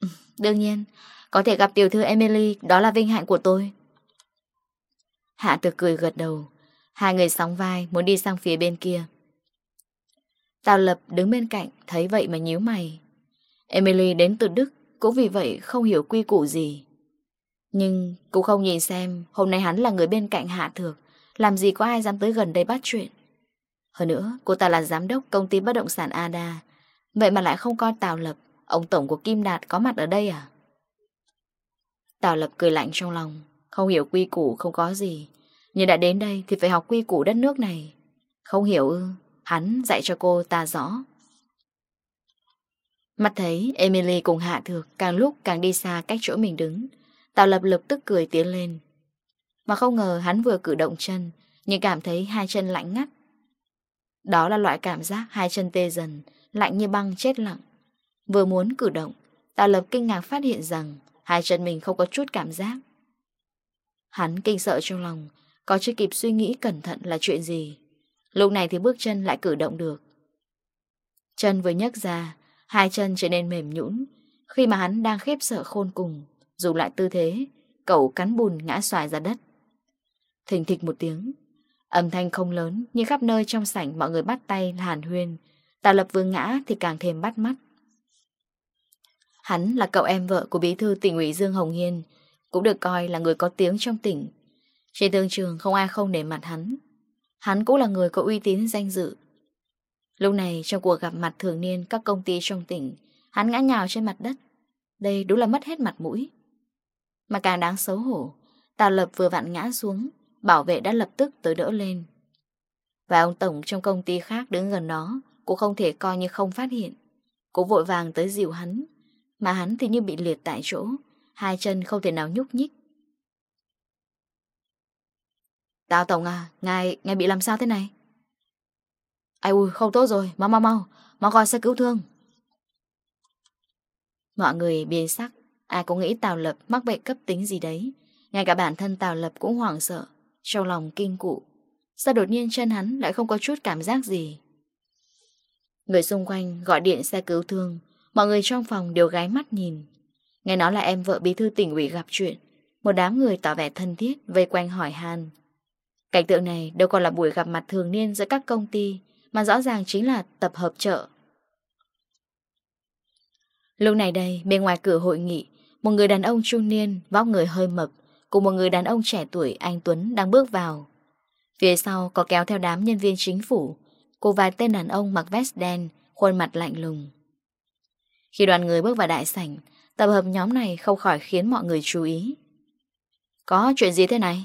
Đương nhiên có thể gặp tiểu thư Emily, Đó là vinh hạnh của tôi. Hạ tử cười gật đầu. Hai người sóng vai, muốn đi sang phía bên kia. Tào Lập đứng bên cạnh, Thấy vậy mà nhíu mày. Emily đến từ Đức, Cũng vì vậy không hiểu quy củ gì. Nhưng cũng không nhìn xem, Hôm nay hắn là người bên cạnh Hạ Thược, Làm gì có ai dám tới gần đây bắt chuyện. Hơn nữa, cô ta là giám đốc Công ty bất động sản Ada, Vậy mà lại không coi Tào Lập, Ông Tổng của Kim Đạt có mặt ở đây à? Tào Lập cười lạnh trong lòng. Không hiểu quy củ không có gì. Nhưng đã đến đây thì phải học quy củ đất nước này. Không hiểu ư? Hắn dạy cho cô ta rõ. Mặt thấy Emily cùng Hạ Thược Càng lúc càng đi xa cách chỗ mình đứng, Tào Lập lập tức cười tiến lên. Mà không ngờ hắn vừa cử động chân, Nhưng cảm thấy hai chân lạnh ngắt. Đó là loại cảm giác hai chân tê dần, Lạnh như băng chết lặng. Vừa muốn cử động, Tào Lập kinh ngạc phát hiện rằng Hai chân mình không có chút cảm giác. Hắn kinh sợ trong lòng, Có chưa kịp suy nghĩ cẩn thận là chuyện gì. Lúc này thì bước chân lại cử động được. Chân vừa nhấc ra, Hai chân trở nên mềm nhũn. Khi mà hắn đang khiếp sợ khôn cùng Dù lại tư thế, Cậu cắn bùn ngã xoài ra đất. Thình thịch một tiếng, Âm thanh không lớn như khắp nơi trong sảnh mọi người bắt tay hàn huyên. Tạo lập vương ngã thì càng thêm bắt mắt. Hắn là cậu em vợ của bí thư tỉnh ủy Dương Hồng Hiên, cũng được coi là người có tiếng trong tỉnh. Trên thương trường không ai không để mặt hắn. Hắn cũng là người có uy tín danh dự. Lúc này trong cuộc gặp mặt thường niên các công ty trong tỉnh, hắn ngã nhào trên mặt đất. Đây đúng là mất hết mặt mũi. Mà càng đáng xấu hổ, Tào Lập vừa vặn ngã xuống, bảo vệ đã lập tức tới đỡ lên. Và ông Tổng trong công ty khác đứng gần đó cũng không thể coi như không phát hiện. Cũng vội vàng tới dịu hắn, mà hắn thì như bị liệt tại chỗ Hai chân không thể nào nhúc nhích. Tào Tổng à Ngài, ngài bị làm sao thế này? Ai ui không tốt rồi Mau mau mau Mau gọi xe cứu thương. Mọi người biến sắc Ai cũng nghĩ Tào Lập mắc bệnh cấp tính gì đấy. Ngay cả bản thân Tào Lập cũng hoảng sợ Trong lòng kinh cụ. Sao đột nhiên chân hắn lại không có chút cảm giác gì? Người xung quanh gọi điện xe cứu thương Mọi người trong phòng đều gái mắt nhìn. Nghe nói là em vợ bí thư tỉnh ủy gặp chuyện. Một đám người tỏ vẻ thân thiết, Vây quanh hỏi han. Cảnh tượng này đâu còn là buổi gặp mặt thường niên Giữa các công ty, Mà rõ ràng chính là tập hợp chợ. Lúc này đây, bên ngoài cửa hội nghị, Một người đàn ông trung niên, Vóc người hơi mập, Cùng một người đàn ông trẻ tuổi, anh Tuấn, đang bước vào. Phía sau có kéo theo đám nhân viên chính phủ. Cùng vài tên đàn ông mặc vest đen, Khuôn mặt lạnh lùng. Khi đoàn người bước vào đại sảnh, tập hợp nhóm này không khỏi khiến mọi người chú ý. Có chuyện gì thế này?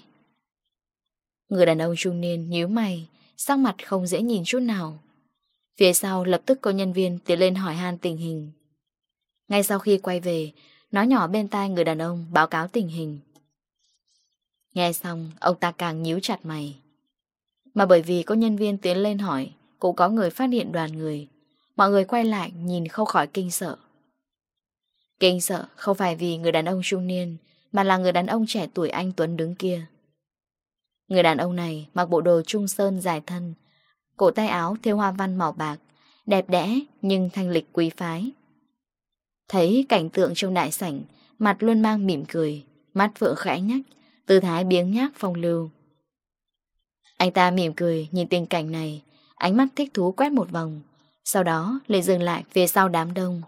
Người đàn ông trung niên nhíu mày, sắc mặt không dễ nhìn chút nào. Phía sau lập tức có nhân viên tiến lên hỏi han tình hình. Ngay sau khi quay về, nói nhỏ bên tai người đàn ông báo cáo tình hình. Nghe xong, ông ta càng nhíu chặt mày. Mà bởi vì có nhân viên tiến lên hỏi, cũng có người phát hiện đoàn người, Mọi người quay lại nhìn không khỏi kinh sợ. Kinh sợ không phải vì người đàn ông trung niên, Mà là người đàn ông trẻ tuổi anh Tuấn đứng kia. Người đàn ông này mặc bộ đồ trung sơn dài thân, Cổ tay áo theo hoa văn màu bạc, Đẹp đẽ nhưng thanh lịch quý phái. Thấy cảnh tượng trong đại sảnh, Mặt luôn mang mỉm cười, Mắt vượng khẽ nhắc Tư thái biếng nhác phong lưu. Anh ta mỉm cười nhìn tình cảnh này, Ánh mắt thích thú quét một vòng. Sau đó, lại dừng lại phía sau đám đông.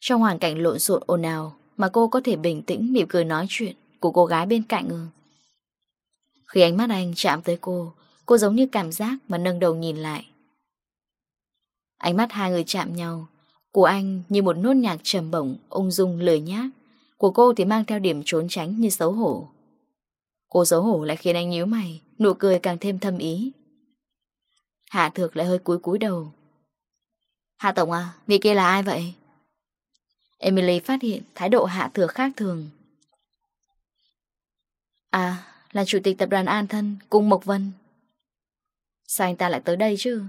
Trong hoàn cảnh lộn xộn ồn ào Mà cô có thể bình tĩnh mỉm cười nói chuyện Của cô gái bên cạnh ư. Khi ánh mắt anh chạm tới cô Cô giống như cảm giác mà nâng đầu nhìn lại. Ánh mắt hai người chạm nhau, Của anh như một nốt nhạc trầm bổng, Ung dung, lời nhát Của cô thì mang theo điểm trốn tránh như xấu hổ. Cô xấu hổ lại khiến anh nhíu mày, Nụ cười càng thêm thâm ý. Hạ thược lại hơi cúi cúi đầu Hạ Tổng à, vị kia là ai vậy? Emily phát hiện thái độ Hạ Thừa khác thường. À, là chủ tịch tập đoàn An Thân Cung Mộc Vân. Sao anh ta lại tới đây chứ?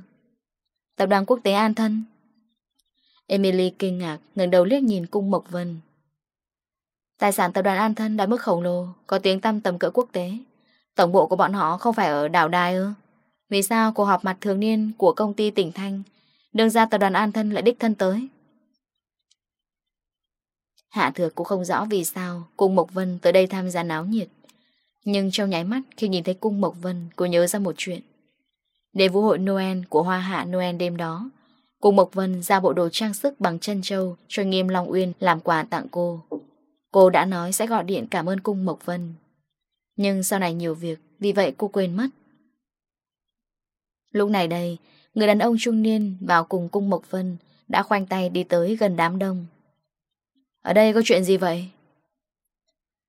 Tập đoàn quốc tế An Thân. Emily kinh ngạc, ngẩng đầu liếc nhìn cung Mộc Vân. Tài sản tập đoàn An Thân đã mức khổng lồ, có tiếng tăm tầm cỡ quốc tế. Tổng bộ của bọn họ không phải ở đảo Đài ư? Vì sao cuộc họp mặt thường niên của công ty tỉnh Thanh Đường ra tập đoàn an thân lại đích thân tới. Hạ thược cũng không rõ vì sao Cung Mộc Vân tới đây tham gia náo nhiệt. Nhưng trong nháy mắt khi nhìn thấy Cung Mộc Vân, Cô nhớ ra một chuyện. Để vũ hội Noel của Hoa Hạ Noel đêm đó, Cung Mộc Vân ra bộ đồ trang sức bằng chân châu Cho Nghiêm Long Uyên làm quà tặng cô. Cô đã nói sẽ gọi điện cảm ơn Cung Mộc Vân. Nhưng sau này nhiều việc, Vì vậy cô quên mất. Lúc này đây Người đàn ông trung niên vào cùng cung Mộc Vân đã khoanh tay đi tới gần đám đông. Ở đây có chuyện gì vậy?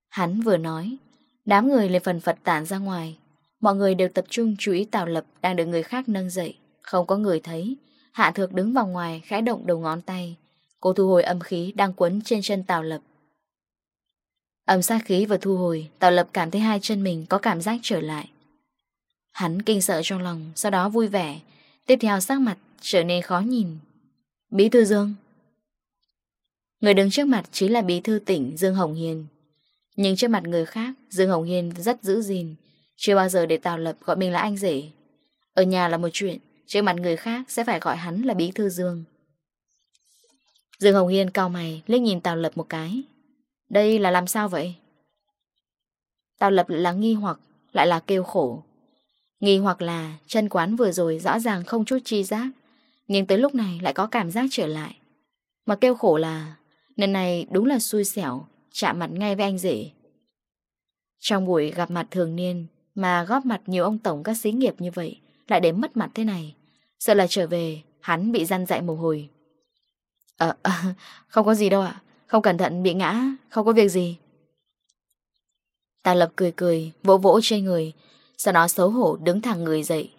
Hắn vừa nói, đám người liền phần phật tản ra ngoài. Mọi người đều tập trung chú ý Tào Lập đang được người khác nâng dậy. Không có người thấy, Hạ Thược đứng vào ngoài khẽ động đầu ngón tay. Cô thu hồi âm khí đang quấn trên chân Tào Lập. Âm sát khí và thu hồi, Tào Lập cảm thấy hai chân mình có cảm giác trở lại. Hắn kinh sợ trong lòng, sau đó vui vẻ, Tiếp theo sắc mặt trở nên khó nhìn. Bí thư Dương. Người đứng trước mặt chính là bí thư tỉnh Dương Hồng Hiền. Nhưng trước mặt người khác, Dương Hồng Hiền rất giữ gìn, Chưa bao giờ để Tào Lập gọi mình là anh rể. Ở nhà là một chuyện, Trước mặt người khác sẽ phải gọi hắn là bí thư Dương. Dương Hồng Hiên cao mày, liếc nhìn Tào Lập một cái. Đây là làm sao vậy? Tào Lập là nghi hoặc, Lại là kêu khổ. Nghi hoặc là chân quán vừa rồi rõ ràng không chút chi giác Nhưng tới lúc này lại có cảm giác trở lại. Mà kêu khổ là Lần này đúng là xui xẻo Chạm mặt ngay với anh rể. Trong buổi gặp mặt thường niên Mà góp mặt nhiều ông tổng các xí nghiệp như vậy Lại đến mất mặt thế này Sợ là trở về Hắn bị răn dại mồ hồi Ờ, không có gì đâu ạ. Không cẩn thận bị ngã, không có việc gì. Tà Lập cười cười, vỗ vỗ trên người sau đó xấu hổ đứng thẳng người dậy.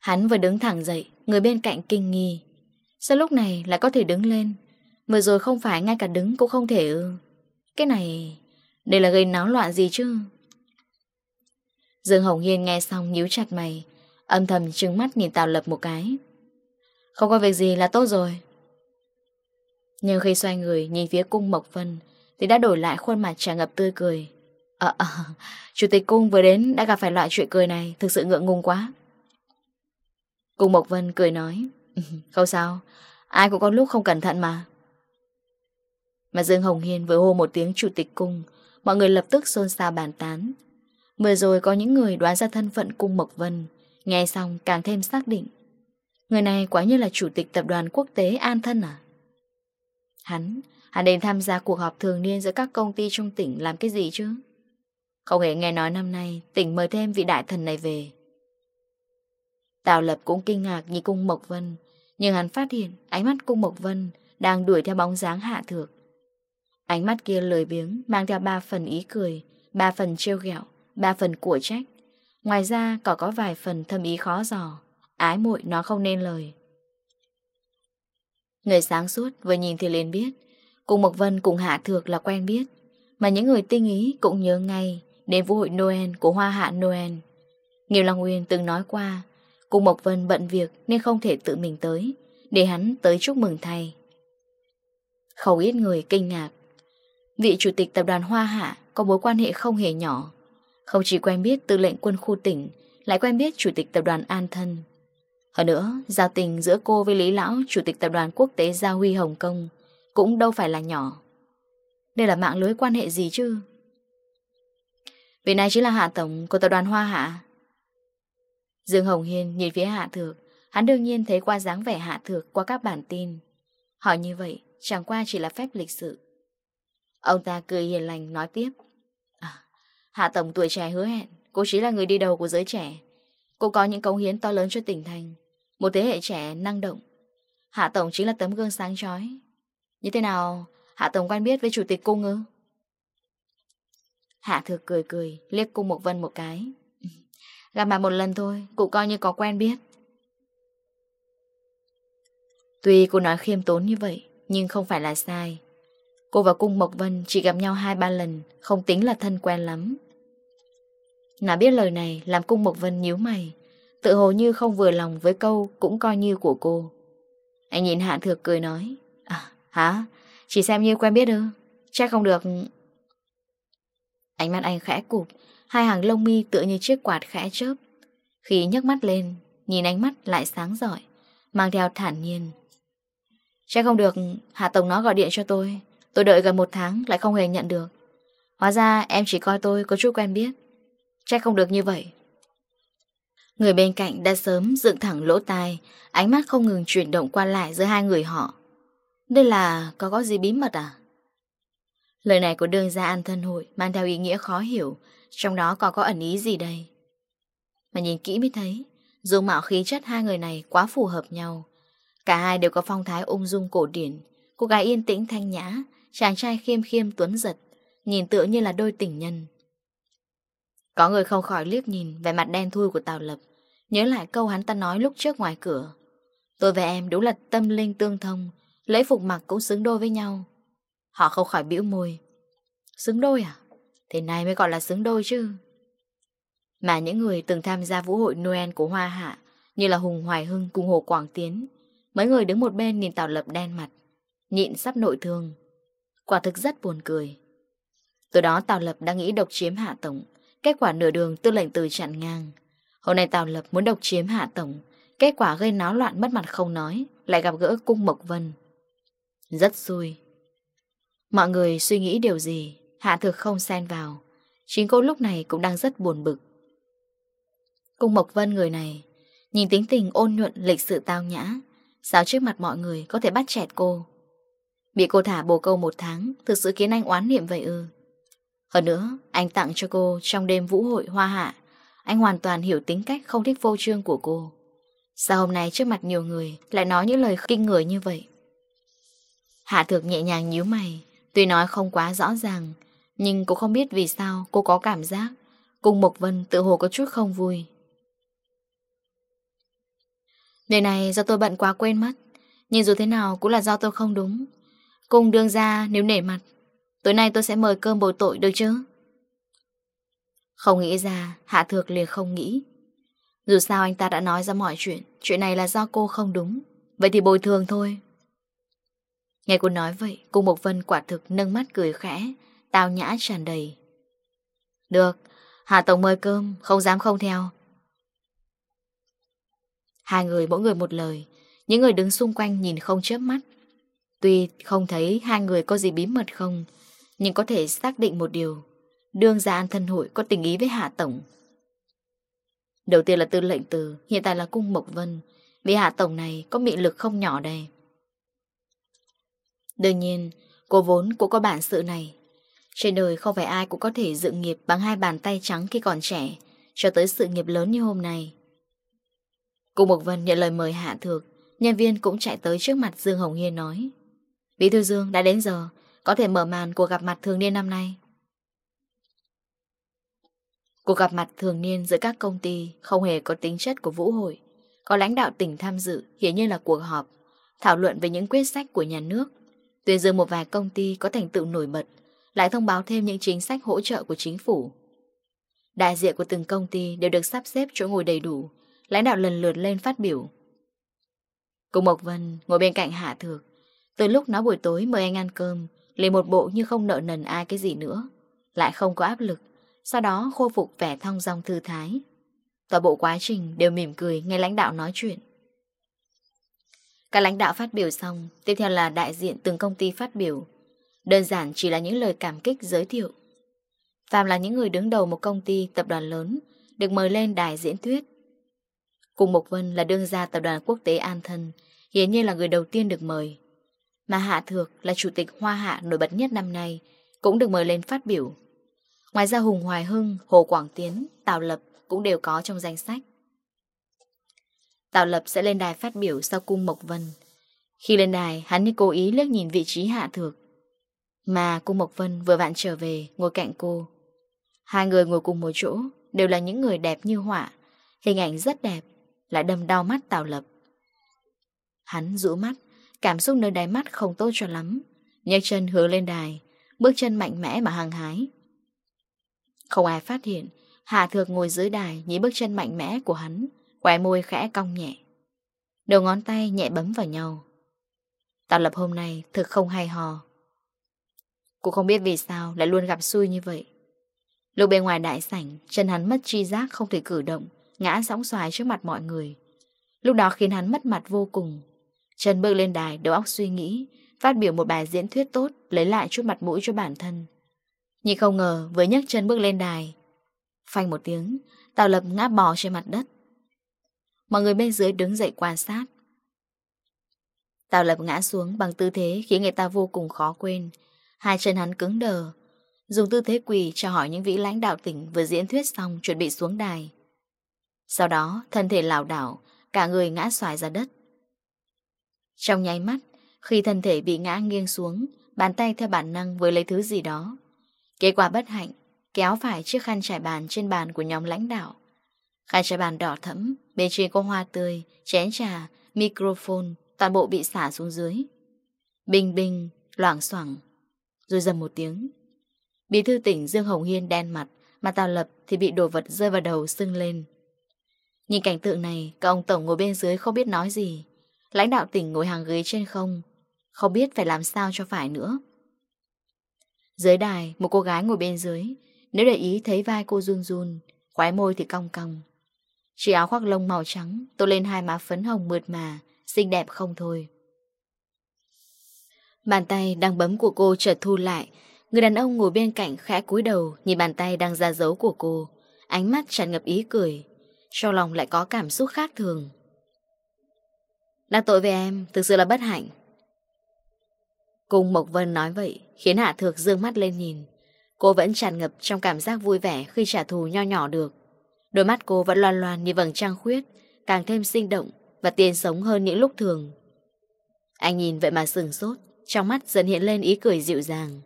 Hắn vừa đứng thẳng dậy, Người bên cạnh kinh nghi. Sao lúc này lại có thể đứng lên? Vừa rồi không phải ngay cả đứng cũng không thể ư. Cái này, Đây là gây náo loạn gì chứ? Dương Hồng Hiên nghe xong nhíu chặt mày, Âm thầm trừng mắt nhìn Tào Lập một cái. Không có việc gì là tốt rồi. Nhưng khi xoay người nhìn phía cung Mộc Vân, Thì đã đổi lại khuôn mặt tràn ngập tươi cười. À, à, chủ tịch cung vừa đến đã gặp phải loại chuyện cười này, thực sự ngượng ngùng quá. Cung Mộc Vân cười nói, không sao, ai cũng có lúc không cẩn thận mà. Mà Dương Hồng Hiên vừa hô một tiếng chủ tịch cung, mọi người lập tức xôn xao bàn tán. Vừa rồi có những người đoán ra thân phận cung Mộc Vân, nghe xong càng thêm xác định. Người này quả như là chủ tịch tập đoàn quốc tế An Thân à? Hắn, hắn đến tham gia cuộc họp thường niên giữa các công ty trong tỉnh làm cái gì chứ? Không hề nghe nói năm nay tỉnh mời thêm vị đại thần này về. Tào Lập cũng kinh ngạc nhìn cung Mộc Vân, nhưng hắn phát hiện ánh mắt cung Mộc Vân đang đuổi theo bóng dáng hạ thược. Ánh mắt kia lười biếng mang theo ba phần ý cười, ba phần trêu ghẹo, ba phần của trách. Ngoài ra còn có vài phần thâm ý khó giò, ái muội nó không nên lời. Người sáng suốt vừa nhìn thì liền biết, cung Mộc Vân cùng Hạ Thược là quen biết, mà những người tinh ý cũng nhớ ngay Đến vũ hội Noel của Hoa Hạ Noel. Nghiêu Long Nguyên từng nói qua Cùng Mộc Vân bận việc nên không thể tự mình tới, Để hắn tới chúc mừng thay. Không ít người kinh ngạc. Vị chủ tịch tập đoàn Hoa Hạ Có mối quan hệ không hề nhỏ. Không chỉ quen biết tư lệnh quân khu tỉnh, Lại quen biết chủ tịch tập đoàn An Thân. Hơn nữa, giao tình giữa cô với Lý Lão, Chủ tịch tập đoàn quốc tế Gia Huy Hồng Kông, Cũng đâu phải là nhỏ. Đây là mạng lưới quan hệ gì chứ? Vị này chính là Hạ Tổng của tập đoàn Hoa Hạ. Dương Hồng Hiên nhìn phía Hạ Thược. Hắn đương nhiên thấy qua dáng vẻ Hạ Thược Qua các bản tin. Hỏi như vậy chẳng qua chỉ là phép lịch sự. Ông ta cười hiền lành nói tiếp. À, Hạ Tổng tuổi trẻ hứa hẹn Cô chính là người đi đầu của giới trẻ. Cô có những cống hiến to lớn cho tỉnh thành Một thế hệ trẻ năng động. Hạ Tổng chính là tấm gương sáng chói. Như thế nào Hạ Tổng quen biết với chủ tịch cô ngư? Hạ thược cười cười, liếc cung một vân một cái. Gặp mặt một lần thôi, cụ coi như có quen biết. Tuy cô nói khiêm tốn như vậy, nhưng không phải là sai. Cô và Cung Mộc Vân chỉ gặp nhau hai ba lần, không tính là thân quen lắm. Nào biết lời này làm Cung Mộc Vân nhíu mày, tự hồ như không vừa lòng với câu cũng coi như của cô. Anh nhìn Hạ Thược cười nói, à, hả, chỉ xem như quen biết ư, chắc không được Ánh mắt anh khẽ cụp, Hai hàng lông mi tựa như chiếc quạt khẽ chớp. Khi nhấc mắt lên, Nhìn ánh mắt lại sáng giỏi, Mang theo thản nhiên. Chắc không được Hạ Tổng nó gọi điện cho tôi Tôi đợi gần một tháng lại không hề nhận được. Hóa ra em chỉ coi tôi có chút quen biết. Chắc không được như vậy. Người bên cạnh đã sớm dựng thẳng lỗ tai, Ánh mắt không ngừng chuyển động qua lại giữa hai người họ. Đây là có có gì bí mật à? Lời này của đương gia An Thân Hội mang theo ý nghĩa khó hiểu, trong đó còn có ẩn ý gì đây? Mà nhìn kỹ mới thấy, dung mạo khí chất hai người này quá phù hợp nhau. Cả hai đều có phong thái ung dung cổ điển, cô gái yên tĩnh thanh nhã, chàng trai khiêm khiêm tuấn giật, nhìn tựa như là đôi tình nhân. Có người không khỏi liếc nhìn về mặt đen thui của Tào Lập, nhớ lại câu hắn ta nói lúc trước ngoài cửa. Tôi và em đúng là tâm linh tương thông, lễ phục mặc cũng xứng đôi với nhau. Họ không khỏi biểu môi. Xứng đôi à? Thế này mới gọi là xứng đôi chứ. Mà những người từng tham gia vũ hội Noel của Hoa Hạ, Như là Hùng Hoài Hưng cùng Hồ Quảng Tiến, Mấy người đứng một bên nhìn Tào Lập đen mặt, Nhịn sắp nội thương. Quả thực rất buồn cười. Từ đó Tào Lập đang nghĩ độc chiếm Hạ Tổng, Kết quả nửa đường tư lệnh từ chặn ngang. Hôm nay Tào Lập muốn độc chiếm Hạ Tổng, Kết quả gây náo loạn mất mặt không nói, Lại gặp gỡ Cung Mộc Vân. Rất xui. Mọi người suy nghĩ điều gì? Hạ thực không xen vào. Chính cô lúc này cũng đang rất buồn bực. Cung Mộc Vân người này, Nhìn tính tình ôn nhuận lịch sự tao nhã, Sao trước mặt mọi người có thể bắt chẹt cô? Bị cô thả bồ câu một tháng, Thực sự khiến anh oán niệm vậy ư. Hơn nữa, Anh tặng cho cô trong đêm vũ hội hoa hạ, Anh hoàn toàn hiểu tính cách không thích vô trương của cô. Sao hôm nay trước mặt nhiều người Lại nói những lời kinh người như vậy? Hạ thực nhẹ nhàng nhíu mày Tuy nói không quá rõ ràng, nhưng cô không biết vì sao cô có cảm giác cùng Mộc Vân tự hồ có chút không vui. Đời này do tôi bận quá quên mất, nhưng dù thế nào cũng là do tôi không đúng. Cùng đương ra nếu nể mặt, tối nay tôi sẽ mời cơm bồi tội được chứ? Không nghĩ ra, Hạ Thược liền không nghĩ. Dù sao anh ta đã nói ra mọi chuyện, chuyện này là do cô không đúng. Vậy thì bồi thường thôi, Nghe cô nói vậy, cùng mộc Vân quả thực nâng mắt cười khẽ, tao nhã tràn đầy. Được, Hà Tổng mời cơm, không dám không theo. Hai người mỗi người một lời, những người đứng xung quanh nhìn không chớp mắt. Tuy không thấy hai người có gì bí mật không, nhưng có thể xác định một điều. Đương gia An Thân Hội có tình ý với Hạ Tổng. Đầu tiên là tư lệnh từ, hiện tại là cung Mộc Vân. Vì Hạ Tổng này có mị lực không nhỏ đây. Đương nhiên, cô vốn cũng có bản sự này. Trên đời không phải ai cũng có thể dựng nghiệp bằng hai bàn tay trắng khi còn trẻ, cho tới sự nghiệp lớn như hôm nay. Cô Mộc Vân nhận lời mời Hạ Thược, nhân viên cũng chạy tới trước mặt Dương Hồng Hiên nói. Bí thư Dương đã đến giờ, có thể mở màn cuộc gặp mặt thường niên năm nay. Cuộc gặp mặt thường niên giữa các công ty không hề có tính chất của vũ hội. Có lãnh đạo tỉnh tham dự, hiển nhiên là cuộc họp, thảo luận về những quyết sách của nhà nước Tuyên dương một vài công ty có thành tựu nổi bật, lại thông báo thêm những chính sách hỗ trợ của chính phủ. Đại diện của từng công ty đều được sắp xếp chỗ ngồi đầy đủ, lãnh đạo lần lượt lên phát biểu. Cùng Mộc Vân ngồi bên cạnh Hạ Thược, từ lúc nó buổi tối mời anh ăn cơm, liền một bộ như không nợ nần ai cái gì nữa, lại không có áp lực, sau đó khôi phục vẻ thong dòng thư thái. Toàn bộ quá trình đều mỉm cười nghe lãnh đạo nói chuyện. Các lãnh đạo phát biểu xong, tiếp theo là đại diện từng công ty phát biểu. Đơn giản chỉ là những lời cảm kích giới thiệu. Phạm là những người đứng đầu một công ty tập đoàn lớn, được mời lên đài diễn thuyết. Cùng Mộc Vân là đương gia tập đoàn quốc tế An Thân, hiển nhiên là người đầu tiên được mời. Mà Hạ Thược là chủ tịch Hoa Hạ nổi bật nhất năm nay, cũng được mời lên phát biểu. Ngoài ra Hùng Hoài Hưng, Hồ Quảng Tiến, Tào Lập cũng đều có trong danh sách. Tạo Lập sẽ lên đài phát biểu sau cung Mộc Vân. Khi lên đài, hắn cố ý lướt nhìn vị trí hạ thược. Mà cung Mộc Vân vừa vặn trở về, ngồi cạnh cô. Hai người ngồi cùng một chỗ, đều là những người đẹp như họa. Hình ảnh rất đẹp, lại đâm đau mắt Tạo Lập. Hắn rũ mắt, cảm xúc nơi đáy mắt không tốt cho lắm. Nhắc chân hướng lên đài, bước chân mạnh mẽ mà hăng hái. Không ai phát hiện, Hạ Thược ngồi dưới đài nhìn bước chân mạnh mẽ của hắn. Khỏe môi khẽ cong nhẹ. Đầu ngón tay nhẹ bấm vào nhau. Tạo lập hôm nay thực không hay hò Cũng không biết vì sao lại luôn gặp xui như vậy. Lúc bên ngoài đại sảnh, Chân hắn mất tri giác không thể cử động, Ngã sóng xoài trước mặt mọi người. Lúc đó khiến hắn mất mặt vô cùng. Chân bước lên đài, đầu óc suy nghĩ, Phát biểu một bài diễn thuyết tốt, Lấy lại chút mặt mũi cho bản thân. Nhưng không ngờ với nhấc chân bước lên đài, Phanh một tiếng tạo Lập ngã bò trên mặt đất. Mọi người bên dưới đứng dậy quan sát. Tào lập ngã xuống bằng tư thế Khiến người ta vô cùng khó quên. Hai chân hắn cứng đờ, Dùng tư thế quỳ chào hỏi những vị lãnh đạo tỉnh Vừa diễn thuyết xong chuẩn bị xuống đài. Sau đó, thân thể lảo đảo, Cả người ngã xoài ra đất. Trong nháy mắt, Khi thân thể bị ngã nghiêng xuống, Bàn tay theo bản năng với lấy thứ gì đó. Kết quả bất hạnh, Kéo phải chiếc khăn trải bàn trên bàn của nhóm lãnh đạo. Hai trái bàn đỏ thẫm, bên trên có hoa tươi, chén trà, microphone, toàn bộ bị xả xuống dưới. Bình bình, loảng xoảng Rồi dầm một tiếng. Bí thư tỉnh Dương Hồng Hiên đen mặt, mà Tào Lập thì bị đồ vật rơi vào đầu sưng lên. Nhìn cảnh tượng này, các ông Tổng ngồi bên dưới không biết nói gì. Lãnh đạo tỉnh ngồi hàng ghế trên không, không biết phải làm sao cho phải nữa. Dưới đài, một cô gái ngồi bên dưới, nếu để ý thấy vai cô run run, khóe môi thì cong cong. Chỉ áo khoác lông màu trắng, Tô lên hai má phấn hồng mượt mà, Xinh đẹp không thôi. Bàn tay đang bấm của cô chợt thu lại, Người đàn ông ngồi bên cạnh khẽ cúi đầu Nhìn bàn tay đang ra dấu của cô, Ánh mắt tràn ngập ý cười, Trong lòng lại có cảm xúc khác thường. Đang tội về em, Thực sự là bất hạnh. Cùng Mộc Vân nói vậy, Khiến Hạ Thược dương mắt lên nhìn. Cô vẫn tràn ngập trong cảm giác vui vẻ Khi trả thù nho nhỏ được. Đôi mắt cô vẫn loan loan như vầng trăng khuyết, càng thêm sinh động và tiền sống hơn những lúc thường. Anh nhìn vậy mà sừng sốt, trong mắt dần hiện lên ý cười dịu dàng.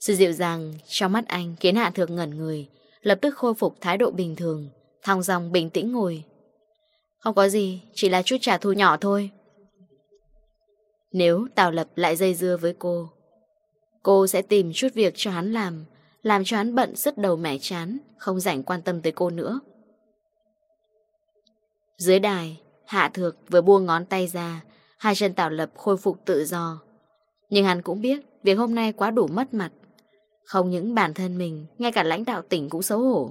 Sự dịu dàng trong mắt anh khiến Hạ Thược ngẩn người, lập tức khôi phục thái độ bình thường, thong dòng bình tĩnh ngồi. Không có gì, chỉ là chút trả thù nhỏ thôi. Nếu Tào Lập lại dây dưa với cô, cô sẽ tìm chút việc cho hắn làm, làm cho hắn bận sứt đầu mẻ chán, Không rảnh quan tâm tới cô nữa. Dưới đài, Hạ thược vừa buông ngón tay ra, Hai chân tạo lập khôi phục tự do. Nhưng hắn cũng biết Việc hôm nay quá đủ mất mặt. Không những bản thân mình, Ngay cả lãnh đạo tỉnh cũng xấu hổ.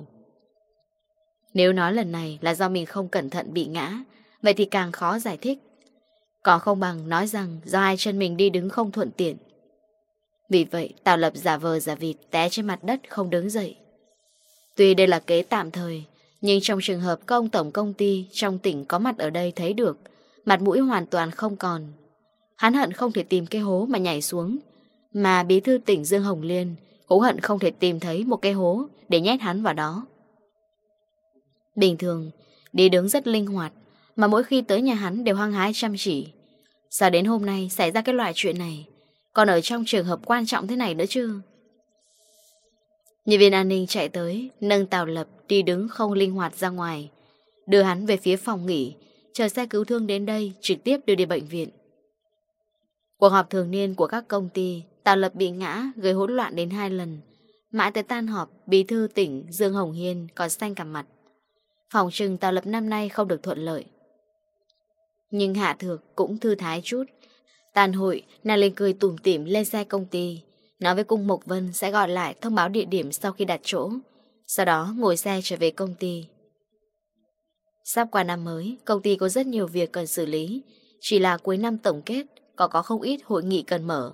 Nếu nói lần này là do mình không cẩn thận bị ngã, Vậy thì càng khó giải thích. Còn không bằng nói rằng do hai chân mình đi đứng không thuận tiện vì vậy, Tào Lập giả vờ giả vịt té trên mặt đất không đứng dậy. Tuy đây là kế tạm thời, nhưng trong trường hợp các ông tổng công ty trong tỉnh có mặt ở đây thấy được, mặt mũi hoàn toàn không còn. Hắn hận không thể tìm cái hố mà nhảy xuống, mà bí thư tỉnh Dương Hồng Liên cũng hận không thể tìm thấy một cái hố để nhét hắn vào đó. Bình thường, đi đứng rất linh hoạt, mà mỗi khi tới nhà hắn đều hăng hái chăm chỉ. Sao đến hôm nay xảy ra cái loại chuyện này, còn ở trong trường hợp quan trọng thế này nữa chứ? Nhân viên an ninh chạy tới, Nâng Tào Lập đi đứng không linh hoạt ra ngoài. Đưa hắn về phía phòng nghỉ, Chờ xe cứu thương đến đây, Trực tiếp đưa đi bệnh viện. Cuộc họp thường niên của các công ty, Tào Lập bị ngã, gây hỗn loạn đến hai lần. Mãi tới tan họp, Bí thư tỉnh Dương Hồng Hiên còn xanh cả mặt. Phòng trừng Tào Lập năm nay không được thuận lợi. Nhưng Hạ Thược cũng thư thái chút Tàn hội, nàng lên cười tủm tỉm lên xe công ty. Nói với Cung Mộc Vân sẽ gọi lại thông báo địa điểm sau khi đặt chỗ. Sau đó ngồi xe trở về công ty. Sắp qua năm mới, công ty có rất nhiều việc cần xử lý. Chỉ là cuối năm tổng kết, còn có không ít hội nghị cần mở.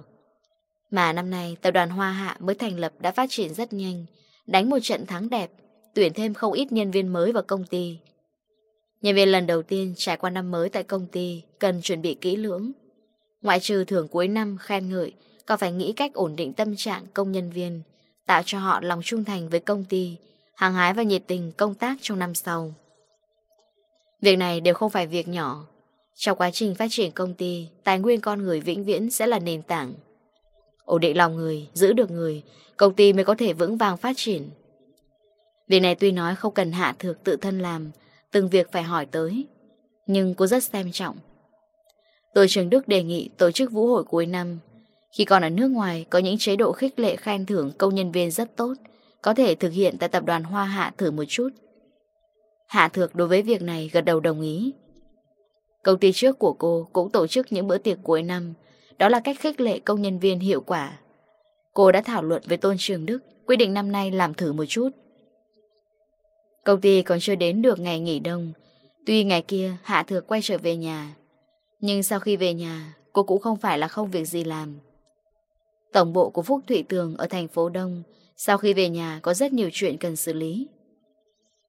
Mà năm nay, tập đoàn Hoa Hạ mới thành lập đã phát triển rất nhanh. Đánh một trận thắng đẹp, tuyển thêm không ít nhân viên mới vào công ty. Nhân viên lần đầu tiên trải qua năm mới tại công ty cần chuẩn bị kỹ lưỡng. Ngoại trừ thưởng cuối năm khen ngợi, còn phải nghĩ cách ổn định tâm trạng công nhân viên, tạo cho họ lòng trung thành với công ty, hàng hái và nhiệt tình công tác trong năm sau. Việc này đều không phải việc nhỏ. Trong quá trình phát triển công ty, tài nguyên con người vĩnh viễn sẽ là nền tảng. Ổn định lòng người, giữ được người, công ty mới có thể vững vàng phát triển. Việc này tuy nói không cần hạ thược tự thân làm, từng việc phải hỏi tới, nhưng cô rất xem trọng. Tôi Trường Đức đề nghị tổ chức vũ hội cuối năm. Khi còn ở nước ngoài, có những chế độ khích lệ khen thưởng công nhân viên rất tốt, có thể thực hiện tại tập đoàn Hoa Hạ thử một chút. Hạ Thược đối với việc này gật đầu đồng ý. Công ty trước của cô cũng tổ chức những bữa tiệc cuối năm, đó là cách khích lệ công nhân viên hiệu quả. Cô đã thảo luận với Tôn Trường Đức, quy định năm nay làm thử một chút. Công ty còn chưa đến được ngày nghỉ đông, tuy ngày kia Hạ Thược quay trở về nhà, nhưng sau khi về nhà, cô cũng không phải là không việc gì làm. Tổng bộ của Phúc Thụy Tường ở thành phố Đông sau khi về nhà có rất nhiều chuyện cần xử lý.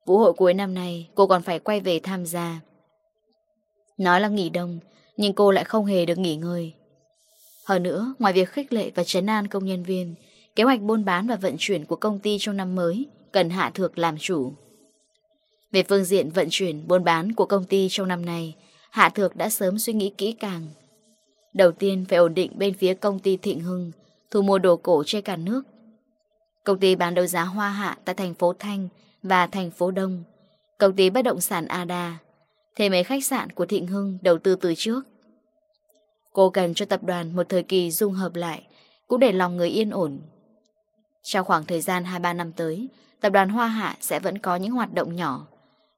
Vũ hội cuối năm nay cô còn phải quay về tham gia. Nói là nghỉ đông, nhưng cô lại không hề được nghỉ ngơi. Hơn nữa, ngoài việc khích lệ và trấn an công nhân viên, kế hoạch buôn bán và vận chuyển của công ty trong năm mới cần Hạ Thược làm chủ. Về phương diện vận chuyển buôn bán của công ty trong năm nay, Hạ Thược đã sớm suy nghĩ kỹ càng. Đầu tiên phải ổn định bên phía công ty Thịnh Hưng, thu mua đồ cổ trên cả nước. Công ty bán đấu giá Hoa Hạ tại thành phố Thanh và thành phố Đông. Công ty bất động sản ADA. thêm mấy khách sạn của Thịnh Hưng đầu tư từ trước. Cô cần cho tập đoàn một thời kỳ dung hợp lại, cũng để lòng người yên ổn. Trong khoảng thời gian 2-3 năm tới, tập đoàn Hoa Hạ sẽ vẫn có những hoạt động nhỏ.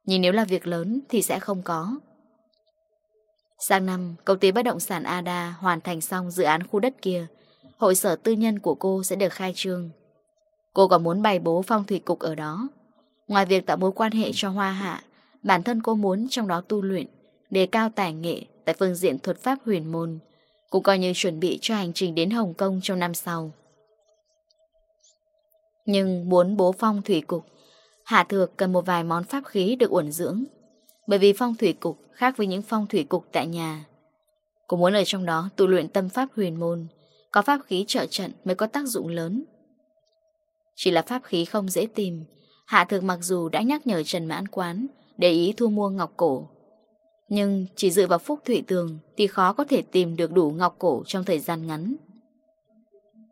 Nhưng nếu là việc lớn thì sẽ không có. Sang năm, công ty bất động sản ADA hoàn thành xong dự án khu đất kia, hội sở tư nhân của cô sẽ được khai trương. Cô còn muốn bày bố phong thủy cục ở đó. Ngoài việc tạo mối quan hệ cho hoa hạ, bản thân cô muốn trong đó tu luyện, đề cao tài nghệ tại phương diện thuật pháp huyền môn, cũng coi như chuẩn bị cho hành trình đến Hồng Kông trong năm sau. Nhưng muốn bố phong thủy cục, Hạ Thược cần một vài món pháp khí được uẩn dưỡng bởi vì phong thủy cục khác với những phong thủy cục tại nhà. Cô muốn ở trong đó tu luyện tâm pháp huyền môn, Có pháp khí trợ trận mới có tác dụng lớn. Chỉ là pháp khí không dễ tìm, Hạ thực mặc dù đã nhắc nhở Trần Mãn Quán Để ý thu mua ngọc cổ. Nhưng chỉ dựa vào phúc thủy tường Thì khó có thể tìm được đủ ngọc cổ trong thời gian ngắn.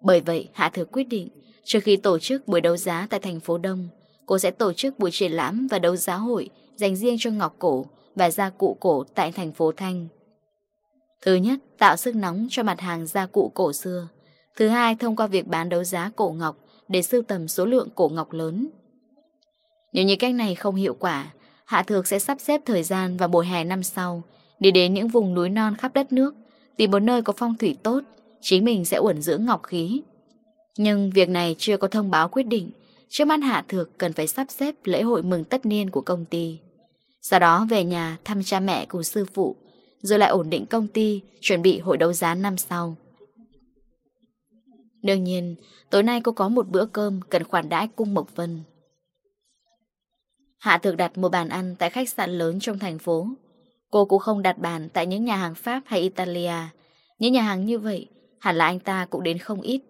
Bởi vậy, Hạ thực quyết định, Trước khi tổ chức buổi đấu giá tại thành phố Đông, Cô sẽ tổ chức buổi triển lãm và đấu giá hội dành riêng cho ngọc cổ và gia cụ cổ tại thành phố Thanh. Thứ nhất, tạo sức nóng cho mặt hàng gia cụ cổ xưa. Thứ hai, thông qua việc bán đấu giá cổ ngọc để sưu tầm số lượng cổ ngọc lớn. Nếu như cách này không hiệu quả, Hạ Thược sẽ sắp xếp thời gian vào buổi hè năm sau, đi đến những vùng núi non khắp đất nước, tìm một nơi có phong thủy tốt, chính mình sẽ uẩn dưỡng ngọc khí. Nhưng việc này chưa có thông báo quyết định, trước mắt Hạ Thược cần phải sắp xếp lễ hội mừng tất niên của công ty. Sau đó về nhà thăm cha mẹ cùng sư phụ, Rồi lại ổn định công ty, Chuẩn bị hội đấu giá năm sau. Đương nhiên, Tối nay cô có một bữa cơm Cần khoản đãi cung Mộc Vân. Hạ thực đặt một bàn ăn Tại khách sạn lớn trong thành phố. Cô cũng không đặt bàn Tại những nhà hàng Pháp hay Italia. Những nhà hàng như vậy, Hẳn là anh ta cũng đến không ít.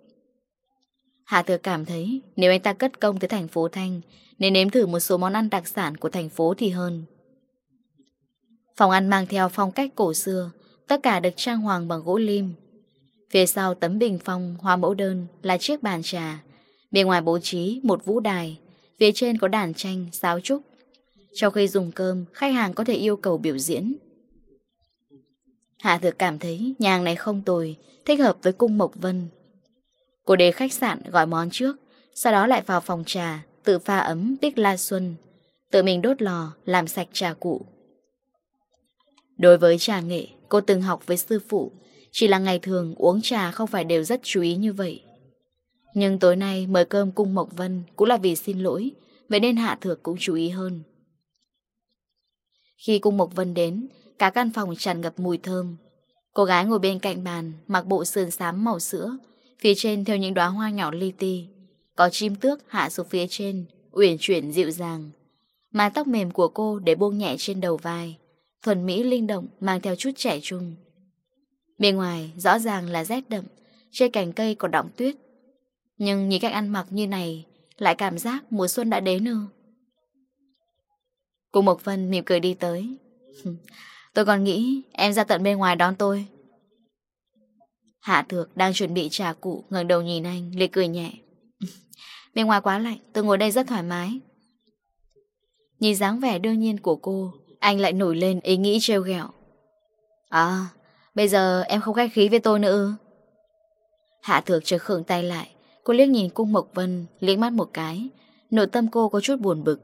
Hạ Thừa cảm thấy nếu anh ta cất công tới thành phố Thanh, nên nếm thử một số món ăn đặc sản của thành phố thì hơn. Phòng ăn mang theo phong cách cổ xưa, tất cả được trang hoàng bằng gỗ lim. Phía sau tấm bình phong hoa mẫu đơn là chiếc bàn trà. Bên ngoài bố trí một vũ đài, phía trên có đàn tranh, sáo trúc. Trong khi dùng cơm, khách hàng có thể yêu cầu biểu diễn. Hạ thực cảm thấy nhà hàng này không tồi, thích hợp với cung Mộc Vân. Cô đề khách sạn gọi món trước, sau đó lại vào phòng trà, tự pha ấm bích la xuân, tự mình đốt lò, làm sạch trà cụ. Đối với trà nghệ, cô từng học với sư phụ, chỉ là ngày thường uống trà không phải đều rất chú ý như vậy. Nhưng tối nay mời cơm cung Mộc Vân cũng là vì xin lỗi, vậy nên Hạ Thược cũng chú ý hơn. Khi cung Mộc Vân đến, cả căn phòng tràn ngập mùi thơm. Cô gái ngồi bên cạnh bàn, mặc bộ sườn xám màu sữa, phía trên theo những đóa hoa nhỏ li ti. Có chim tước hạ xuống phía trên, uyển chuyển dịu dàng. mái tóc mềm của cô để buông nhẹ trên đầu vai thuần mỹ linh động mang theo chút trẻ trung. Bên ngoài rõ ràng là rét đậm, trên cành cây còn đọng tuyết. Nhưng nhìn cách ăn mặc như này, lại cảm giác mùa xuân đã đến ư. Cô Mộc Vân mỉm cười đi tới. Tôi còn nghĩ em ra tận bên ngoài đón tôi. Hạ Thược đang chuẩn bị trà cụ, ngẩng đầu nhìn anh, lê cười nhẹ. bên ngoài quá lạnh, tôi ngồi đây rất thoải mái. Nhìn dáng vẻ đương nhiên của cô, anh lại nổi lên ý nghĩ trêu ghẹo. À Bây giờ em không khách khí với tôi nữa Hạ thược trở khựng tay lại. Cô liếc nhìn cung Mộc Vân, Liếc mắt một cái. Nội tâm cô có chút buồn bực.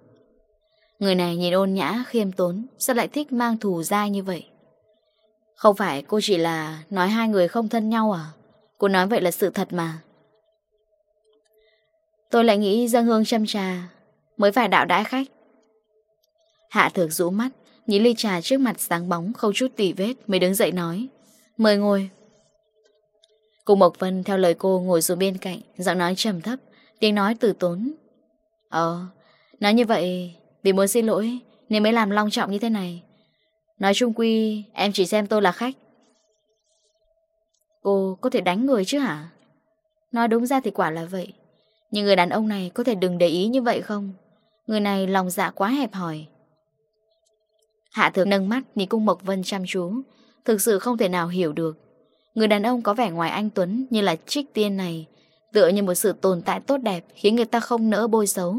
Người này nhìn ôn nhã, khiêm tốn, Sao lại thích mang thù dai như vậy? Không phải cô chỉ là Nói hai người không thân nhau à? Cô nói vậy là sự thật mà. Tôi lại nghĩ dân hương châm trà, Mới phải đạo đãi khách. Hạ thược rũ mắt Nhìn ly trà trước mặt sáng bóng, Không chút tỉ vết, mới đứng dậy nói, Mời ngồi. Cùng Mộc Vân theo lời cô ngồi xuống bên cạnh, Giọng nói trầm thấp, Tiếng nói từ tốn Ờ Nói như vậy Vì muốn xin lỗi Nên mới làm long trọng như thế này. Nói chung quy, Em chỉ xem tôi là khách. Cô có thể đánh người chứ hả? Nói đúng ra thì quả là vậy, Nhưng người đàn ông này có thể đừng để ý như vậy không? Người này lòng dạ quá hẹp hòi. Hạ thượng nâng mắt nhìn cung Mộc Vân chăm chú. Thực sự không thể nào hiểu được. Người đàn ông có vẻ ngoài anh Tuấn như là trích tiên này, Tựa như một sự tồn tại tốt đẹp Khiến người ta không nỡ bôi xấu.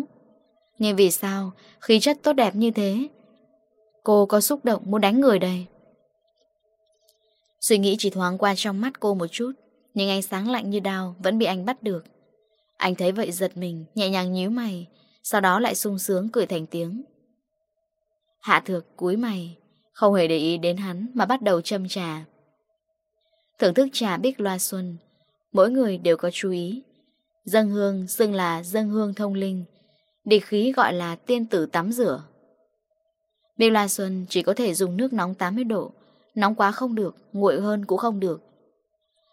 Nhưng vì sao khí chất tốt đẹp như thế? Cô có xúc động muốn đánh người đây. Suy nghĩ chỉ thoáng qua trong mắt cô một chút, Nhưng ánh sáng lạnh như đao Vẫn bị anh bắt được. Anh thấy vậy giật mình, Nhẹ nhàng nhíu mày, Sau đó lại sung sướng cười thành tiếng. Hạ thược cúi mày, không hề để ý đến hắn mà bắt đầu châm trà. Thưởng thức trà bích loa xuân, mỗi người đều có chú ý. Dân hương xưng là dân hương thông linh, địch khí gọi là tiên tử tắm rửa. Bích loa xuân chỉ có thể dùng nước nóng 80 độ, nóng quá không được, nguội hơn cũng không được.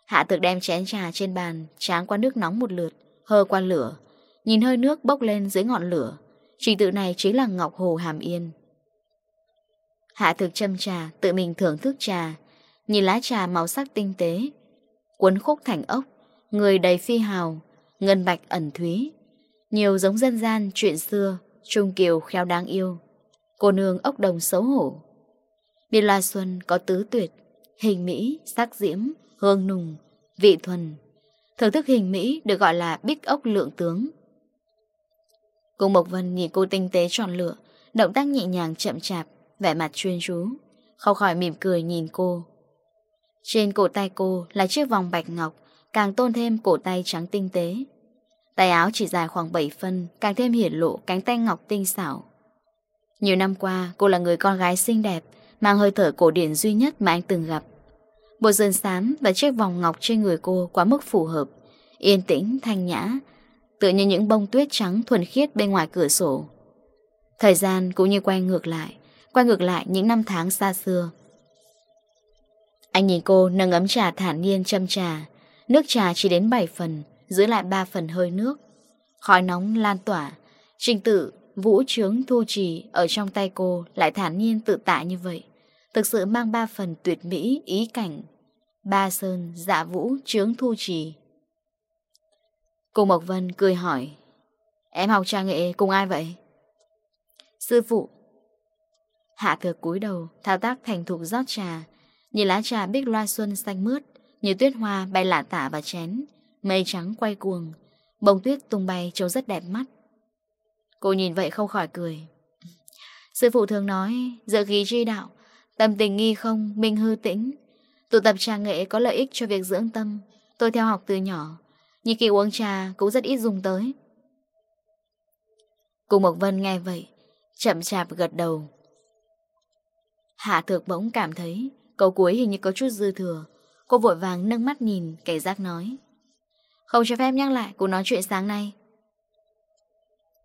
Hạ thực đem chén trà trên bàn, tráng qua nước nóng một lượt, hơ qua lửa, nhìn hơi nước bốc lên dưới ngọn lửa. Trình tự này chính là Ngọc Hồ Hàm Yên. Hạ thực châm trà, tự mình thưởng thức trà, nhìn lá trà màu sắc tinh tế, cuốn khúc thành ốc, người đầy phi hào, ngân bạch ẩn thúy. Nhiều giống dân gian, chuyện xưa, trung kiều khéo đáng yêu. Cô nương ốc đồng xấu hổ. Biên loa xuân có tứ tuyệt, hình mỹ, sắc diễm, hương nùng, vị thuần. Thưởng thức hình mỹ được gọi là bích ốc lượng tướng. Cô Mộc Vân nhìn cô tinh tế tròn lửa, động tác nhẹ nhàng chậm chạp, vẻ mặt chuyên chú không khỏi mỉm cười nhìn cô. Trên cổ tay cô là chiếc vòng bạch ngọc, càng tôn thêm cổ tay trắng tinh tế. Tay áo chỉ dài khoảng 7 phân, càng thêm hiển lộ cánh tay ngọc tinh xảo. Nhiều năm qua, cô là người con gái xinh đẹp, mang hơi thở cổ điển duy nhất mà anh từng gặp. Bộ dân xám và chiếc vòng ngọc trên người cô quá mức phù hợp, yên tĩnh, thanh nhã, tựa như những bông tuyết trắng thuần khiết bên ngoài cửa sổ. Thời gian cũng như quay ngược lại. Quay ngược lại những năm tháng xa xưa. Anh nhìn cô nâng ấm trà thản nhiên châm trà. Nước trà chỉ đến 7 phần, Giữ lại 3 phần hơi nước. Khói nóng lan tỏa. Trình tự vũ trướng thu trì Ở trong tay cô lại thản nhiên tự tại như vậy. Thực sự mang 3 phần tuyệt mỹ, ý cảnh. Ba sơn dạ vũ trướng thu trì. Cô Mộc Vân cười hỏi, Em học trà nghệ cùng ai vậy? Sư phụ Hạ cực cúi đầu Thao tác thành thục rót trà. Nhìn lá trà bích loa xuân xanh mướt Như tuyết hoa bay lạ tả và chén. Mây trắng quay cuồng Bông tuyết tung bay trông rất đẹp mắt. Cô nhìn vậy không khỏi cười. Sư phụ thường nói Dựa khí tri đạo Tâm tình nghi không, minh hư tĩnh. Tụ tập trà nghệ có lợi ích cho việc dưỡng tâm. Tôi theo học từ nhỏ Như kỳ uống trà cũng rất ít dùng tới. Cùng Mộc Vân nghe vậy Chậm chạp gật đầu. Hạ Thược bỗng cảm thấy câu cuối hình như có chút dư thừa. Cô vội vàng nâng mắt nhìn, cảnh giác nói. Không cho phép nhắc lại cuộc nói chuyện sáng nay.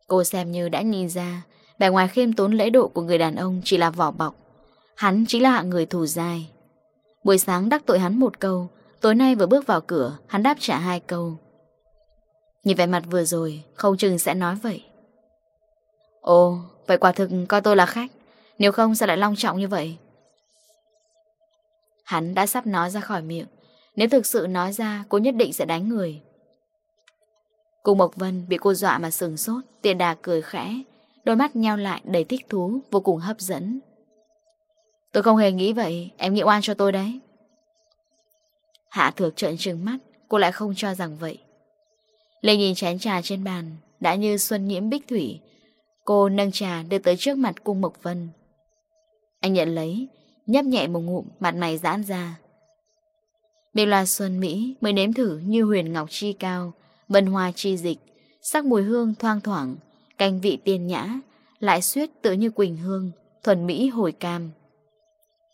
Cô xem như đã nhìn ra, vẻ ngoài khiêm tốn lễ độ của người đàn ông chỉ là vỏ bọc. Hắn chính là hạng người thù dai. Buổi sáng đắc tội hắn một câu, tối nay vừa bước vào cửa, hắn đáp trả hai câu. Nhìn vẻ mặt vừa rồi, không chừng sẽ nói vậy. Ồ, vậy quả thực coi tôi là khách. Nếu không sao lại long trọng như vậy? Hắn đã sắp nói ra khỏi miệng. Nếu thực sự nói ra, cô nhất định sẽ đánh người. Cô Mộc Vân bị cô dọa mà sừng sốt Tiền đà cười khẽ, Đôi mắt nheo lại đầy thích thú, Vô cùng hấp dẫn. Tôi không hề nghĩ vậy, Em nghĩ oan cho tôi đấy. Hạ thược trợn trừng mắt, Cô lại không cho rằng vậy. Lê nhìn chén trà trên bàn, Đã như xuân nhiễm bích thủy, Cô nâng trà đưa tới trước mặt cung Mộc Vân. Anh nhận lấy, nhấp nhẹ một ngụm, mặt mày giãn ra. Đều loa xuân Mỹ mới nếm thử như huyền ngọc chi cao, vân hoa chi dịch, sắc mùi hương thoang thoảng, canh vị tiên nhã, lại suyết tựa như quỳnh hương, thuần Mỹ hồi cam.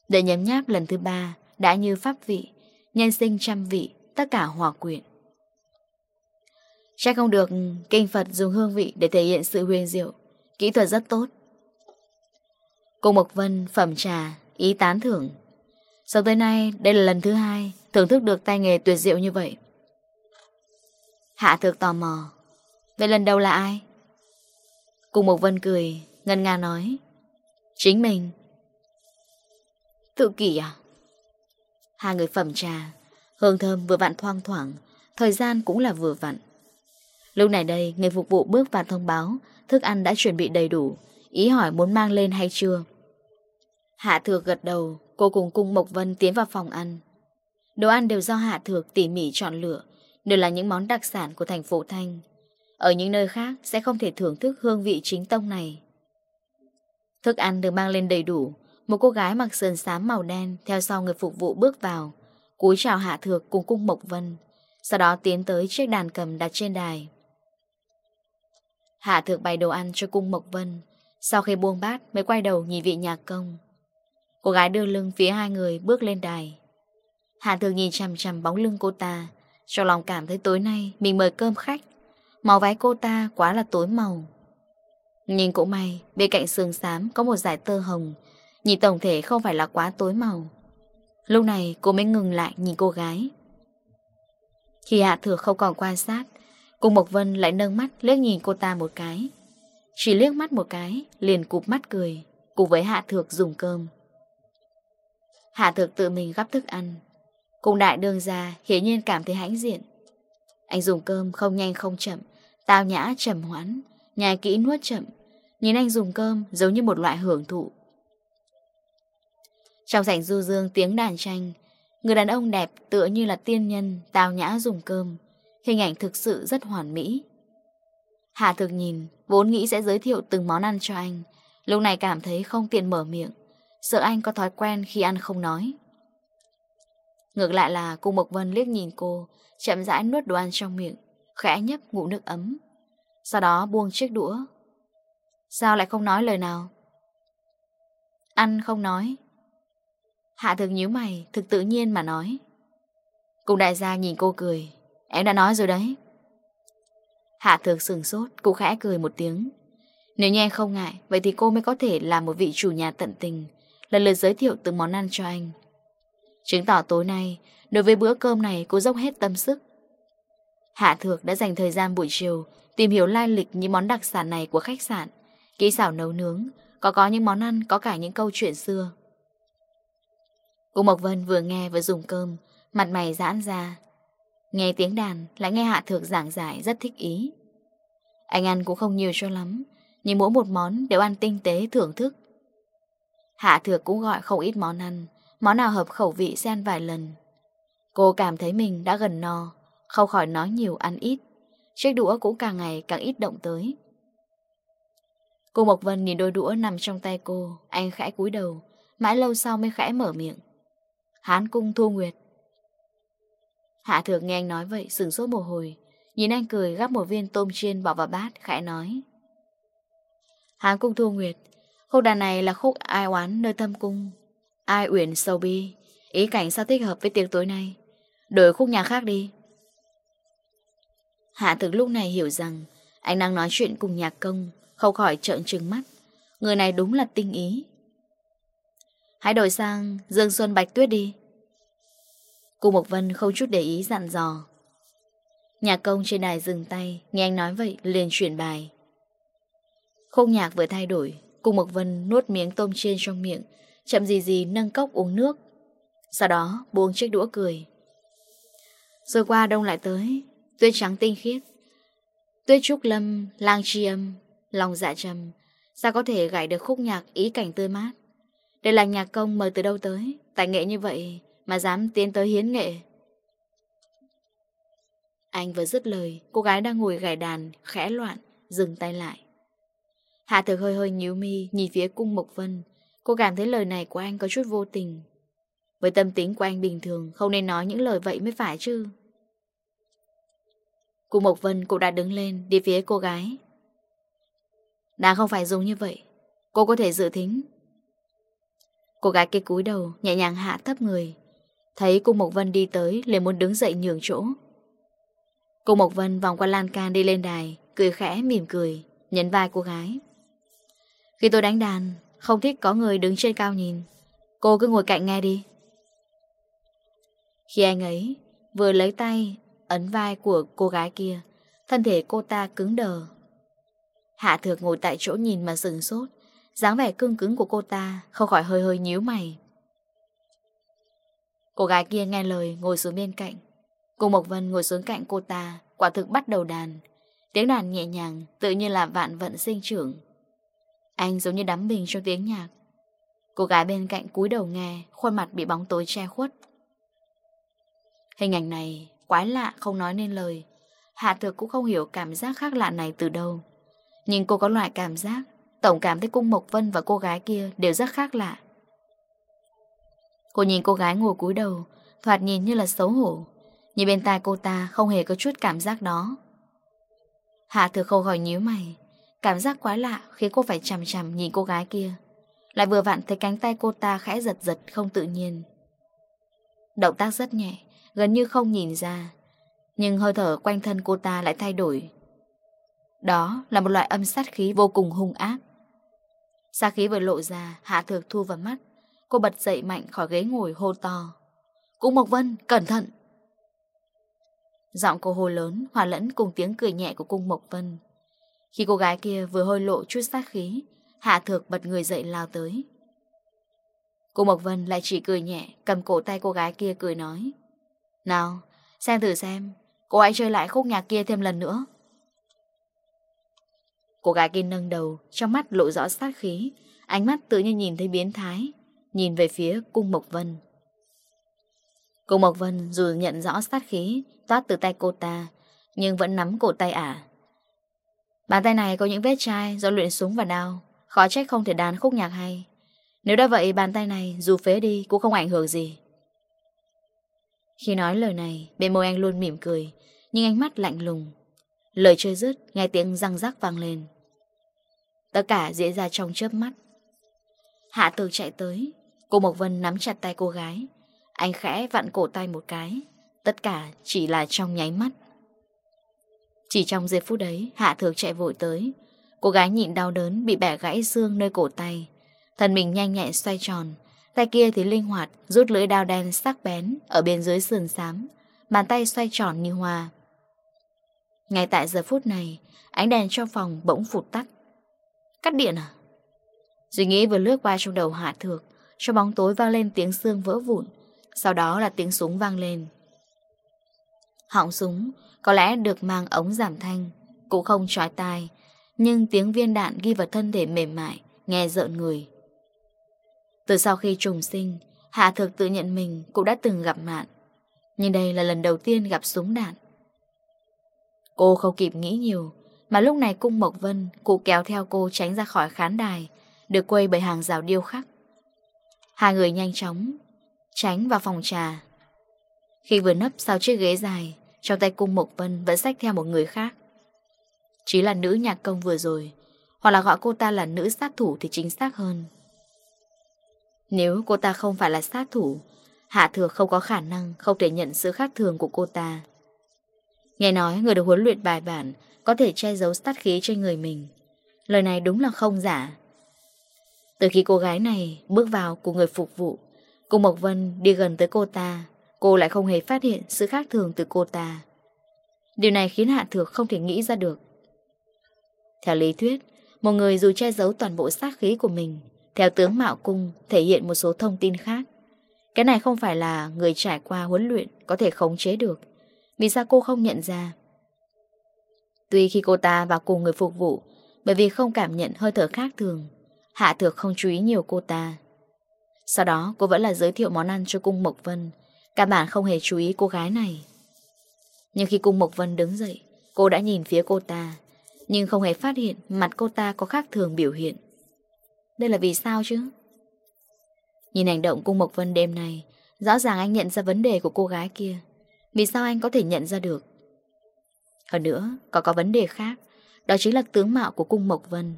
Để nhấm nháp lần thứ ba, đã như pháp vị, nhân sinh trăm vị, tất cả hòa quyện. Chắc không được, kinh Phật dùng hương vị để thể hiện sự huyền diệu, kỹ thuật rất tốt. Cô Mộc Vân phẩm trà Ý tán thưởng. Sau tới nay đây là lần thứ hai Thưởng thức được tay nghề tuyệt diệu như vậy? Hạ thực tò mò. Vậy lần đầu là ai? Cùng Mộc Vân cười Ngân nga nói. Chính mình. Tự kỷ à? Hai người phẩm trà Hương thơm vừa vặn thoang thoảng Thời gian cũng là vừa vặn. Lúc này đây, người phục vụ bước vào thông báo Thức ăn đã chuẩn bị đầy đủ. Ý hỏi muốn mang lên hay chưa? Hạ Thược gật đầu, Cô cùng cung Mộc Vân tiến vào phòng ăn. Đồ ăn đều do Hạ Thược tỉ mỉ chọn lựa, Đều là những món đặc sản của thành phố Thanh. Ở những nơi khác Sẽ không thể thưởng thức hương vị chính tông này. Thức ăn được mang lên đầy đủ, Một cô gái mặc sườn xám màu đen Theo sau người phục vụ bước vào, Cúi chào Hạ Thược cùng cung Mộc Vân, Sau đó tiến tới chiếc đàn cầm đặt trên đài. Hạ Thược bày đồ ăn cho cung Mộc Vân. Sau khi buông bát, mới quay đầu nhìn vị nhạc công. Cô gái đưa lưng phía hai người bước lên đài. Hạ thường nhìn chằm chằm bóng lưng cô ta cho lòng cảm thấy tối nay mình mời cơm khách. Màu váy cô ta quá là tối màu. Nhìn cũng may, Bên cạnh sườn xám có một dải tơ hồng, Nhìn tổng thể không phải là quá tối màu. Lúc này cô mới ngừng lại nhìn cô gái. Khi Hạ Thừa không còn quan sát, Cô Mộc Vân lại nâng mắt liếc nhìn cô ta một cái. Chỉ liếc mắt một cái, liền cụp mắt cười, cùng với Hạ Thược dùng cơm. Hạ Thược tự mình gắp thức ăn. Cùng đại đương ra, hiển nhiên cảm thấy hãnh diện. Anh dùng cơm không nhanh không chậm, tao nhã trầm hoãn, nhai kỹ nuốt chậm. Nhìn anh dùng cơm giống như một loại hưởng thụ. Trong sảnh du dương tiếng đàn tranh, người đàn ông đẹp tựa như là tiên nhân, tao nhã dùng cơm. Hình ảnh thực sự rất hoàn mỹ. Hạ thực nhìn, vốn nghĩ sẽ giới thiệu từng món ăn cho anh. Lúc này cảm thấy không tiện mở miệng. Sợ anh có thói quen khi ăn không nói. Ngược lại là cô Mộc Vân liếc nhìn cô, chậm rãi nuốt đồ ăn trong miệng, khẽ nhấp ngụ nước ấm. Sau đó buông chiếc đũa. Sao lại không nói lời nào? Ăn không nói. Hạ thực nhíu mày, thực tự nhiên mà nói. Cùng đại gia nhìn cô cười. Em đã nói rồi đấy. Hạ thược sừng sốt, cô khẽ cười một tiếng. Nếu như anh không ngại, vậy thì cô mới có thể làm một vị chủ nhà tận tình, lần lượt giới thiệu từng món ăn cho anh. Chứng tỏ tối nay, đối với bữa cơm này cô dốc hết tâm sức. Hạ thược đã dành thời gian buổi chiều tìm hiểu lai lịch những món đặc sản này của khách sạn, kỹ xảo nấu nướng, có có những món ăn, có cả những câu chuyện xưa. Cô Mộc Vân vừa nghe vừa dùng cơm, mặt mày giãn ra. Nghe tiếng đàn lại nghe Hạ Thược giảng giải, rất thích ý. Anh ăn cũng không nhiều cho lắm, Nhưng mỗi một món đều ăn tinh tế, thưởng thức. Hạ Thược cũng gọi không ít món ăn, Món nào hợp khẩu vị xen vài lần. Cô cảm thấy mình đã gần no, Không khỏi nói nhiều ăn ít. Chiếc đũa cũng càng ngày càng ít động tới. Cô Mộc Vân nhìn đôi đũa nằm trong tay cô, Anh khẽ cúi đầu, Mãi lâu sau mới khẽ mở miệng. Hán cung thu nguyệt Hạ thược nghe anh nói vậy sừng sốt một hồi. Nhìn anh cười, gắp một viên tôm chiên bỏ vào bát, Khẽ nói. Hán cung thua nguyệt, Khúc đàn này là khúc ai oán nơi thâm cung? Ai uyển sầu bi? Ý cảnh sao thích hợp với tiệc tối nay? Đổi khúc nhà khác đi. Hạ thực lúc này hiểu rằng Anh đang nói chuyện cùng nhạc công, Không khỏi trợn trừng mắt. Người này đúng là tinh ý. Hãy đổi sang Dương Xuân Bạch Tuyết đi. Cô Mộc Vân không chút để ý dặn dò. Nhà công trên đài dừng tay Nghe anh nói vậy liền chuyển bài. Khúc nhạc vừa thay đổi Cô Mộc Vân nuốt miếng tôm trên trong miệng Chậm gì gì nâng cốc uống nước. Sau đó buông chiếc đũa cười. Rồi qua đông lại tới Tuyết trắng tinh khiết. Tuyết trúc lâm, lang tri âm Lòng dạ trầm. Sao có thể gảy được khúc nhạc ý cảnh tươi mát? Đây là nhà công mời từ đâu tới? Tài nghệ như vậy mà dám tiến tới hiến nghệ. Anh vừa dứt lời, Cô gái đang ngồi gảy đàn, Khẽ loạn, Dừng tay lại. Hạ thực hơi hơi nhíu mi, Nhìn phía cung Mộc Vân. Cô cảm thấy lời này của anh có chút vô tình. Với tâm tính của anh bình thường, Không nên nói những lời vậy mới phải chứ. Cung Mộc Vân cũng đã đứng lên, Đi phía cô gái. Đã không phải dùng như vậy. Cô có thể dự thính Cô gái kia cúi đầu, Nhẹ nhàng hạ thấp người. Thấy cô Mộc Vân đi tới, liền muốn đứng dậy nhường chỗ. Cô Mộc Vân vòng qua lan can đi lên đài, Cười khẽ, mỉm cười, Nhấn vai cô gái. Khi tôi đánh đàn, Không thích có người đứng trên cao nhìn. Cô cứ ngồi cạnh nghe đi. Khi anh ấy vừa lấy tay, Ấn vai của cô gái kia, Thân thể cô ta cứng đờ. Hạ thược ngồi tại chỗ nhìn mà sừng sốt, dáng vẻ cương cứng của cô ta Không khỏi hơi hơi nhíu mày. Cô gái kia nghe lời ngồi xuống bên cạnh. Cô Mộc Vân ngồi xuống cạnh cô ta, quả thực bắt đầu đàn. Tiếng đàn nhẹ nhàng, tự như là vạn vận sinh trưởng. Anh giống như đắm mình trong tiếng nhạc. Cô gái bên cạnh cúi đầu nghe, khuôn mặt bị bóng tối che khuất. Hình ảnh này, quái lạ không nói nên lời. Hạ Thược cũng không hiểu cảm giác khác lạ này từ đâu. Nhưng cô có loại cảm giác, tổng cảm thấy cung Mộc Vân và cô gái kia đều rất khác lạ. Cô nhìn cô gái ngồi cúi đầu, Thoạt nhìn như là xấu hổ. Nhưng bên tai cô ta không hề có chút cảm giác đó. Hạ thừa khâu hỏi nhíu mày. Cảm giác quá lạ Khiến cô phải chằm chằm nhìn cô gái kia. Lại vừa vặn thấy cánh tay cô ta khẽ giật giật không tự nhiên. Động tác rất nhẹ, Gần như không nhìn ra. Nhưng hơi thở quanh thân cô ta lại thay đổi. Đó là một loại âm sát khí vô cùng hung ác. Sát khí vừa lộ ra, Hạ thược thu vào mắt. Cô bật dậy mạnh khỏi ghế ngồi hô to. Cung Mộc Vân, cẩn thận! Giọng cô hô lớn Hòa lẫn cùng tiếng cười nhẹ của cung Mộc Vân. Khi cô gái kia vừa hôi lộ chút sát khí Hạ thược bật người dậy lao tới. Cung Mộc Vân lại chỉ cười nhẹ Cầm cổ tay cô gái kia cười nói Nào, xem thử xem Cô hãy chơi lại khúc nhạc kia thêm lần nữa. Cô gái kia nâng đầu Trong mắt lộ rõ sát khí Ánh mắt tự nhiên nhìn thấy biến thái. Nhìn về phía cung Mộc Vân. Cung Mộc Vân dù nhận rõ sát khí Toát từ tay cô ta Nhưng vẫn nắm cổ tay ả. Bàn tay này có những vết chai Do luyện súng và đau, Khó trách không thể đàn khúc nhạc hay. Nếu đã vậy bàn tay này dù phế đi Cũng không ảnh hưởng gì. Khi nói lời này Bên môi anh luôn mỉm cười Nhưng ánh mắt lạnh lùng. Lời chơi rứt, nghe tiếng răng rắc vang lên. Tất cả diễn ra trong chớp mắt. Hạ tường chạy tới Cô Mộc Vân nắm chặt tay cô gái. Anh khẽ vặn cổ tay một cái. Tất cả chỉ là trong nháy mắt. Chỉ trong giây phút đấy, Hạ Thược chạy vội tới. Cô gái nhịn đau đớn, bị bẻ gãy xương nơi cổ tay. Thân mình nhanh nhẹn xoay tròn. Tay kia thì linh hoạt, Rút lưỡi đao đen sắc bén Ở bên dưới sườn xám. Bàn tay xoay tròn như hoa. Ngay tại giờ phút này, Ánh đèn trong phòng bỗng phụt tắt. Cắt điện à? Suy nghĩ vừa lướt qua trong đầu Hạ Thược trong bóng tối vang lên tiếng xương vỡ vụn. Sau đó là tiếng súng vang lên. Họng súng Có lẽ được mang ống giảm thanh, Cũng không trói tai, Nhưng tiếng viên đạn ghi vào thân thể mềm mại, Nghe rợn người. Từ sau khi trùng sinh, Hạ thực tự nhận mình cũng đã từng gặp nạn, Nhưng đây là lần đầu tiên gặp súng đạn. Cô không kịp nghĩ nhiều, Mà lúc này cung Mộc Vân Cụ kéo theo cô tránh ra khỏi khán đài, Được quây bởi hàng rào điêu khắc. Hai người nhanh chóng Tránh vào phòng trà. Khi vừa nấp sau chiếc ghế dài, Trong tay cung Mộc Vân vẫn xách theo một người khác. Chỉ là nữ nhạc công vừa rồi, Hoặc là gọi cô ta là nữ sát thủ Thì chính xác hơn. Nếu cô ta không phải là sát thủ, Hạ thừa không có khả năng Không thể nhận sự khác thường của cô ta. Nghe nói người được huấn luyện bài bản Có thể che giấu sát khí trên người mình. Lời này đúng là không giả. Từ khi cô gái này bước vào của người phục vụ, Cô Mộc Vân đi gần tới cô ta, Cô lại không hề phát hiện sự khác thường từ cô ta. Điều này khiến Hạ Thược không thể nghĩ ra được. Theo lý thuyết, Một người dù che giấu toàn bộ sát khí của mình, Theo tướng Mạo Cung thể hiện một số thông tin khác. Cái này không phải là người trải qua huấn luyện Có thể khống chế được, Vì sao cô không nhận ra? Tuy khi cô ta vào cùng người phục vụ, Bởi vì không cảm nhận hơi thở khác thường Hạ Thược không chú ý nhiều cô ta. Sau đó cô vẫn là giới thiệu món ăn cho Cung Mộc Vân. Cả bản không hề chú ý cô gái này. Nhưng khi Cung Mộc Vân đứng dậy, cô đã nhìn phía cô ta. Nhưng không hề phát hiện mặt cô ta có khác thường biểu hiện. Đây là vì sao chứ? Nhìn hành động Cung Mộc Vân đêm nay, rõ ràng anh nhận ra vấn đề của cô gái kia. Vì sao anh có thể nhận ra được? Hơn nữa, còn có vấn đề khác, đó chính là tướng mạo của Cung Mộc Vân.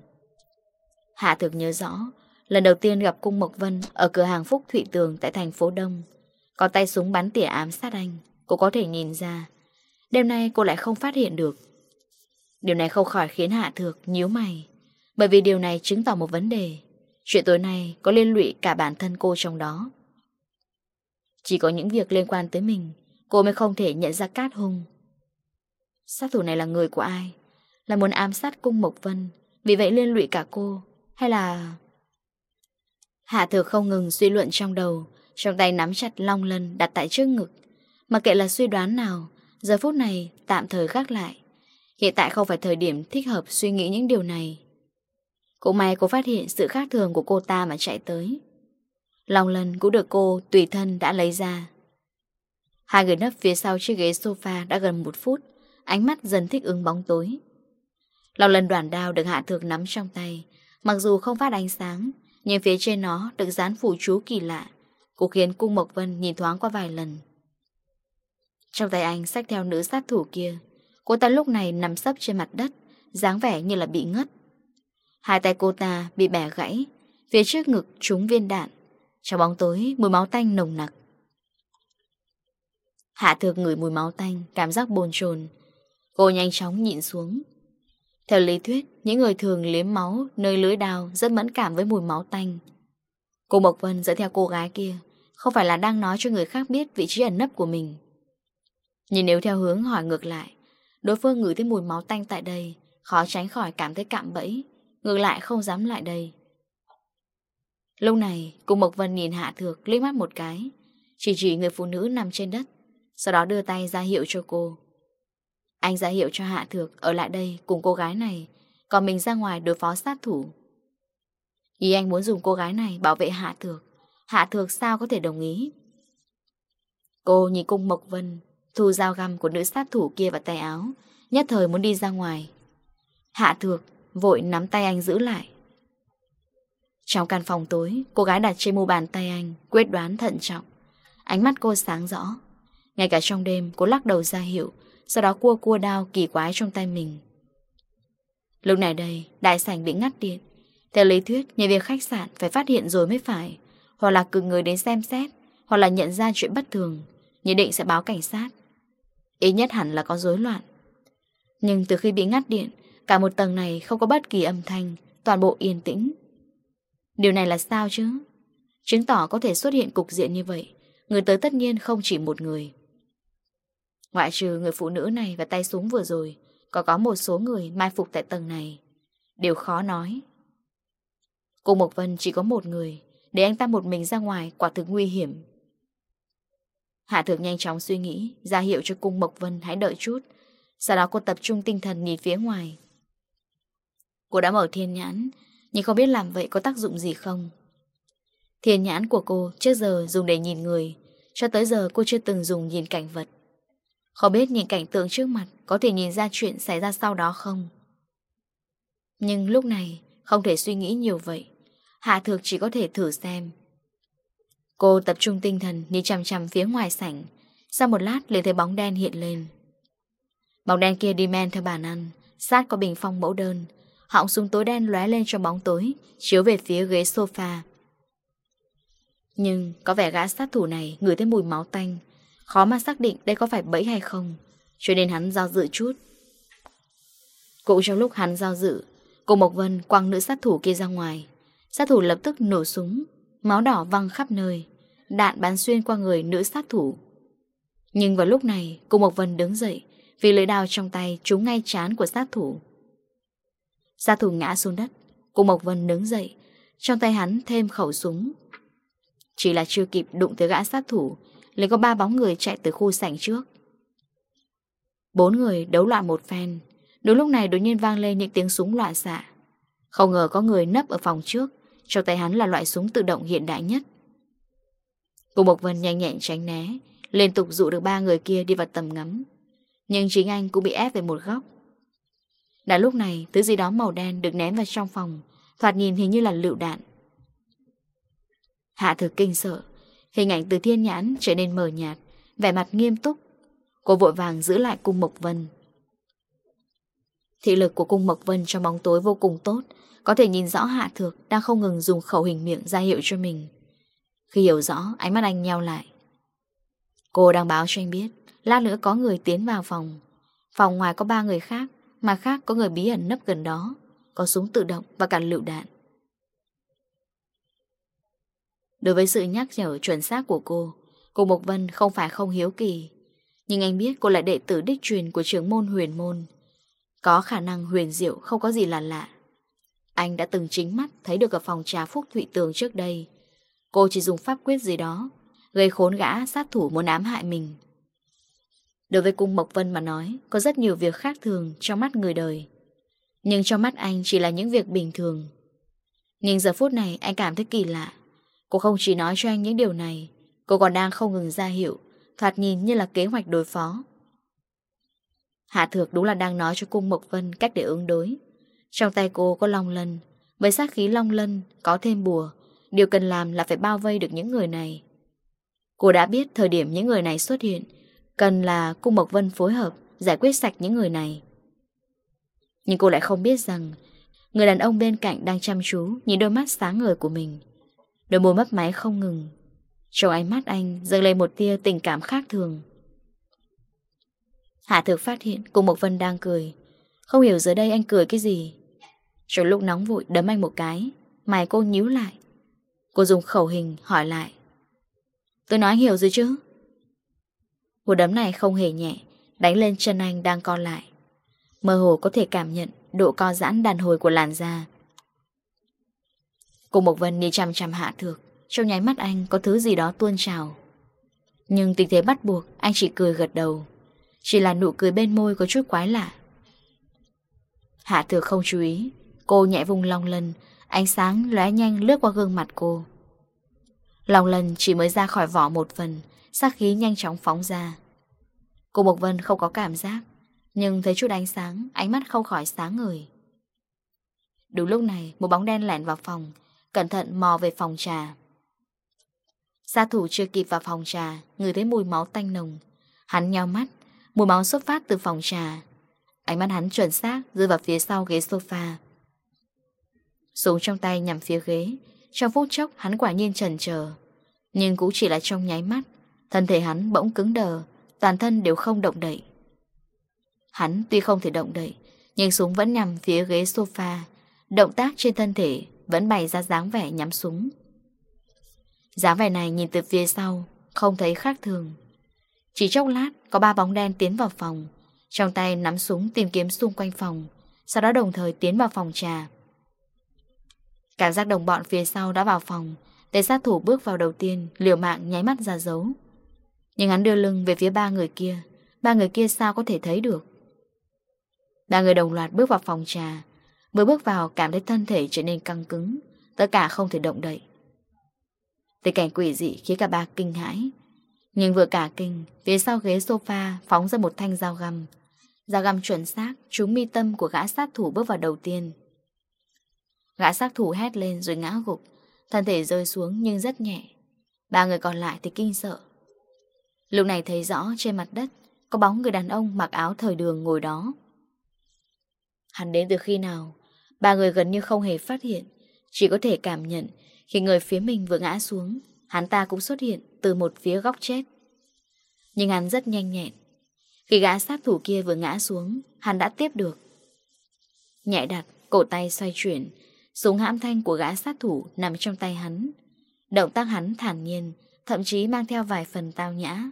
Hạ thực nhớ rõ, lần đầu tiên gặp Cung Mộc Vân ở cửa hàng Phúc Thụy Tường tại thành phố Đông. Có tay súng bắn tỉa ám sát anh, cô có thể nhìn ra. Đêm nay cô lại không phát hiện được. Điều này không khỏi khiến Hạ Thược nhíu mày, bởi vì điều này chứng tỏ một vấn đề. Chuyện tối nay có liên lụy cả bản thân cô trong đó. Chỉ có những việc liên quan tới mình, cô mới không thể nhận ra Cát hung. Sát thủ này là người của ai? Là muốn ám sát cung Mộc Vân, vì vậy liên lụy cả cô hay là... Hạ thược không ngừng suy luận trong đầu, Trong tay nắm chặt long lân đặt tại trước ngực. Mà kệ là suy đoán nào, Giờ phút này tạm thời gác lại. Hiện tại không phải thời điểm thích hợp suy nghĩ những điều này. Cũng may cô phát hiện sự khác thường của cô ta mà chạy tới. Long lân cũng được cô tùy thân đã lấy ra. Hai người nấp phía sau chiếc ghế sofa đã gần một phút, Ánh mắt dần thích ứng bóng tối. Long lân đoàn đao được hạ thược nắm trong tay Mặc dù không phát ánh sáng, Nhưng phía trên nó được dán phủ chú kỳ lạ. Cũng khiến cung Mộc Vân nhìn thoáng qua vài lần. Trong tay anh xách theo nữ sát thủ kia, Cô ta lúc này nằm sấp trên mặt đất, dáng vẻ như là bị ngất. Hai tay cô ta bị bẻ gãy, Phía trước ngực trúng viên đạn, Trong bóng tối mùi máu tanh nồng nặc. Hạ thược ngửi mùi máu tanh, Cảm giác bồn chồn. Cô nhanh chóng nhịn xuống. Theo lý thuyết, những người thường liếm máu nơi lưới đào rất mẫn cảm với mùi máu tanh. Cô Mộc Vân dẫn theo cô gái kia, không phải là đang nói cho người khác biết vị trí ẩn nấp của mình. Nhìn nếu theo hướng hỏi ngược lại, đối phương ngửi thấy mùi máu tanh tại đây, khó tránh khỏi cảm thấy cạm bẫy, ngược lại không dám lại đây. Lúc này, cô Mộc Vân nhìn Hạ Thược liếc mắt một cái, chỉ chỉ người phụ nữ nằm trên đất, sau đó đưa tay ra hiệu cho cô. Anh ra hiệu cho Hạ Thược ở lại đây cùng cô gái này, còn mình ra ngoài đối phó sát thủ. Ý anh muốn dùng cô gái này bảo vệ Hạ Thược. Hạ Thược sao có thể đồng ý? Cô nhìn cung Mộc Vân, thu dao găm của nữ sát thủ kia vào tay áo, nhất thời muốn đi ra ngoài. Hạ Thược vội nắm tay anh giữ lại. Trong căn phòng tối, cô gái đặt trên mu bàn tay anh, quyết đoán thận trọng. Ánh mắt cô sáng rõ. Ngay cả trong đêm, cô lắc đầu ra hiệu, sau đó cua cua đao kỳ quái trong tay mình. Lúc này đây, Đại sảnh bị ngắt điện. Theo lý thuyết, nhân viên khách sạn phải phát hiện rồi mới phải. Hoặc là cử người đến xem xét, Hoặc là nhận ra chuyện bất thường, Nhất định sẽ báo cảnh sát. Ý nhất hẳn là có rối loạn. Nhưng từ khi bị ngắt điện, Cả một tầng này không có bất kỳ âm thanh, Toàn bộ yên tĩnh. Điều này là sao chứ? Chứng tỏ có thể xuất hiện cục diện như vậy. Người tới tất nhiên không chỉ một người. Ngoại trừ người phụ nữ này và tay súng vừa rồi, còn có một số người mai phục tại tầng này. Điều khó nói. Cô Mộc Vân chỉ có một người, để anh ta một mình ra ngoài quả thực nguy hiểm. Hạ Thược nhanh chóng suy nghĩ, ra hiệu cho cung Mộc Vân hãy đợi chút. Sau đó cô tập trung tinh thần nhìn phía ngoài. Cô đã mở thiên nhãn, nhưng không biết làm vậy có tác dụng gì không. Thiên nhãn của cô trước giờ dùng để nhìn người, cho tới giờ cô chưa từng dùng nhìn cảnh vật. Không biết nhìn cảnh tượng trước mặt Có thể nhìn ra chuyện xảy ra sau đó không? Nhưng lúc này, Không thể suy nghĩ nhiều vậy. Hạ thược chỉ có thể thử xem. Cô tập trung tinh thần Nhìn chằm chằm phía ngoài sảnh. Sau một lát liền thấy bóng đen hiện lên. Bóng đen kia đi men theo bàn ăn, Sát có bình phong mẫu đơn. Họng súng tối đen lóe lên trong bóng tối, Chiếu về phía ghế sofa. Nhưng có vẻ gã sát thủ này Ngửi thấy mùi máu tanh. Khó mà xác định đây có phải bẫy hay không. Cho nên hắn do dự chút. Cũng trong lúc hắn do dự, Cô Mộc Vân quăng nữ sát thủ kia ra ngoài. Sát thủ lập tức nổ súng, Máu đỏ văng khắp nơi, Đạn bắn xuyên qua người nữ sát thủ. Nhưng vào lúc này, Cô Mộc Vân đứng dậy, Vì lưỡi đào trong tay trúng ngay chán của sát thủ. Sát thủ ngã xuống đất, Cô Mộc Vân đứng dậy, Trong tay hắn thêm khẩu súng. Chỉ là chưa kịp đụng tới gã sát thủ liền có ba bóng người chạy từ khu sảnh trước. Bốn người đấu loạn một phen, đúng lúc này đột nhiên vang lên những tiếng súng loạn xạ. Không ngờ có người nấp ở phòng trước, trong tay hắn là loại súng tự động hiện đại nhất. Cô Mộc Vân nhanh nhẹn tránh né, liên tục dụ được ba người kia đi vào tầm ngắm. Nhưng chính anh cũng bị ép về một góc. Đã lúc này, thứ gì đó màu đen được ném vào trong phòng, thoạt nhìn hình như là lựu đạn. Hạ thực kinh sợ, Hình ảnh từ thiên nhãn trở nên mờ nhạt, Vẻ mặt nghiêm túc. Cô vội vàng giữ lại cung Mộc Vân. Thị lực của cung Mộc Vân trong bóng tối vô cùng tốt, Có thể nhìn rõ Hạ Thược Đang không ngừng dùng khẩu hình miệng ra hiệu cho mình. Khi hiểu rõ, ánh mắt anh nheo lại. Cô đang báo cho anh biết, Lát nữa có người tiến vào phòng. Phòng ngoài có ba người khác, Mà khác có người bí ẩn nấp gần đó. Có súng tự động và cả lựu đạn. Đối với sự nhắc nhở chuẩn xác của cô Cô Mộc Vân không phải không hiếu kỳ. Nhưng anh biết cô là đệ tử đích truyền Của trưởng môn huyền môn. Có khả năng huyền diệu không có gì là lạ. Anh đã từng chính mắt Thấy được ở phòng trà phúc thụy tường trước đây. Cô chỉ dùng pháp quyết gì đó, Gây khốn gã sát thủ muốn ám hại mình. Đối với cung Mộc Vân mà nói, Có rất nhiều việc khác thường trong mắt người đời. Nhưng trong mắt anh chỉ là những việc bình thường. Nhưng giờ phút này anh cảm thấy kỳ lạ. Cô không chỉ nói cho anh những điều này, Cô còn đang không ngừng ra hiệu, Thoạt nhìn như là kế hoạch đối phó. Hạ thược đúng là đang nói cho cung Mộc Vân cách để ứng đối. Trong tay cô có long lân, Với sát khí long lân Có thêm bùa, Điều cần làm là phải bao vây được những người này. Cô đã biết thời điểm những người này xuất hiện, Cần là cung Mộc Vân phối hợp, Giải quyết sạch những người này. Nhưng cô lại không biết rằng, Người đàn ông bên cạnh đang chăm chú Nhìn đôi mắt sáng ngời của mình. Đôi môi mấp máy không ngừng. Trong ánh mắt anh dâng lên một tia tình cảm khác thường. Hạ thực phát hiện cùng Mộc Vân đang cười. Không hiểu giờ đây anh cười cái gì. Trong lúc nóng vội đấm anh một cái, Mày cô nhíu lại. Cô dùng khẩu hình hỏi lại. Tôi nói hiểu rồi chứ? Một đấm này không hề nhẹ, Đánh lên chân anh đang co lại. Mơ hồ có thể cảm nhận Độ co giãn đàn hồi của làn da. Cô một vần đi chăm chăm hạ thược. Trong nháy mắt anh có thứ gì đó tuôn trào. Nhưng tình thế bắt buộc, Anh chỉ cười gật đầu. Chỉ là nụ cười bên môi có chút quái lạ. Hạ thược không chú ý. Cô nhẹ vùng long lần. Ánh sáng lóe nhanh lướt qua gương mặt cô. Lòng lần chỉ mới ra khỏi vỏ một phần. Sắc khí nhanh chóng phóng ra. Cô Mộc Vân không có cảm giác. Nhưng thấy chút ánh sáng, Ánh mắt không khỏi sáng ngời. Đúng lúc này, một bóng đen lẻn vào phòng. Cẩn thận mò về phòng trà. Gia thủ chưa kịp vào phòng trà Người thấy mùi máu tanh nồng. Hắn nhau mắt, Mùi máu xuất phát từ phòng trà. Ánh mắt hắn chuẩn xác rơi vào phía sau ghế sofa. Súng trong tay nhằm phía ghế, Trong phút chốc hắn quả nhiên trần chờ. Nhưng cũng chỉ là trong nháy mắt, Thân thể hắn bỗng cứng đờ, Toàn thân đều không động đậy. Hắn tuy không thể động đậy, Nhưng súng vẫn nhằm phía ghế sofa, Động tác trên thân thể vẫn bày ra dáng vẻ nhắm súng. Dáng vẻ này nhìn từ phía sau, Không thấy khác thường. Chỉ chốc lát, có ba bóng đen tiến vào phòng. Trong tay nắm súng tìm kiếm xung quanh phòng, Sau đó đồng thời tiến vào phòng trà. Cảm giác đồng bọn phía sau đã vào phòng, Tên sát thủ bước vào đầu tiên, Liều mạng nháy mắt ra dấu. Nhưng hắn đưa lưng về phía ba người kia, Ba người kia sao có thể thấy được? Ba người đồng loạt bước vào phòng trà Mới bước vào, cảm thấy thân thể trở nên căng cứng, Tất cả không thể động đậy. Tình cảnh quỷ dị khiến cả ba kinh hãi. Nhưng vừa cả kinh, Phía sau ghế sofa phóng ra một thanh dao găm. Dao găm chuẩn xác, Trúng mi tâm của gã sát thủ bước vào đầu tiên. Gã sát thủ hét lên rồi ngã gục, Thân thể rơi xuống nhưng rất nhẹ. Ba người còn lại thì kinh sợ. Lúc này thấy rõ trên mặt đất Có bóng người đàn ông mặc áo thời đường ngồi đó. Hắn đến từ khi nào? Ba người gần như không hề phát hiện. Chỉ có thể cảm nhận Khi người phía mình vừa ngã xuống Hắn ta cũng xuất hiện từ một phía góc chết. Nhưng hắn rất nhanh nhẹn. Khi gã sát thủ kia vừa ngã xuống Hắn đã tiếp được. Nhạy đặt, cổ tay xoay chuyển Súng hãm thanh của gã sát thủ nằm trong tay hắn. Động tác hắn thản nhiên Thậm chí mang theo vài phần tao nhã.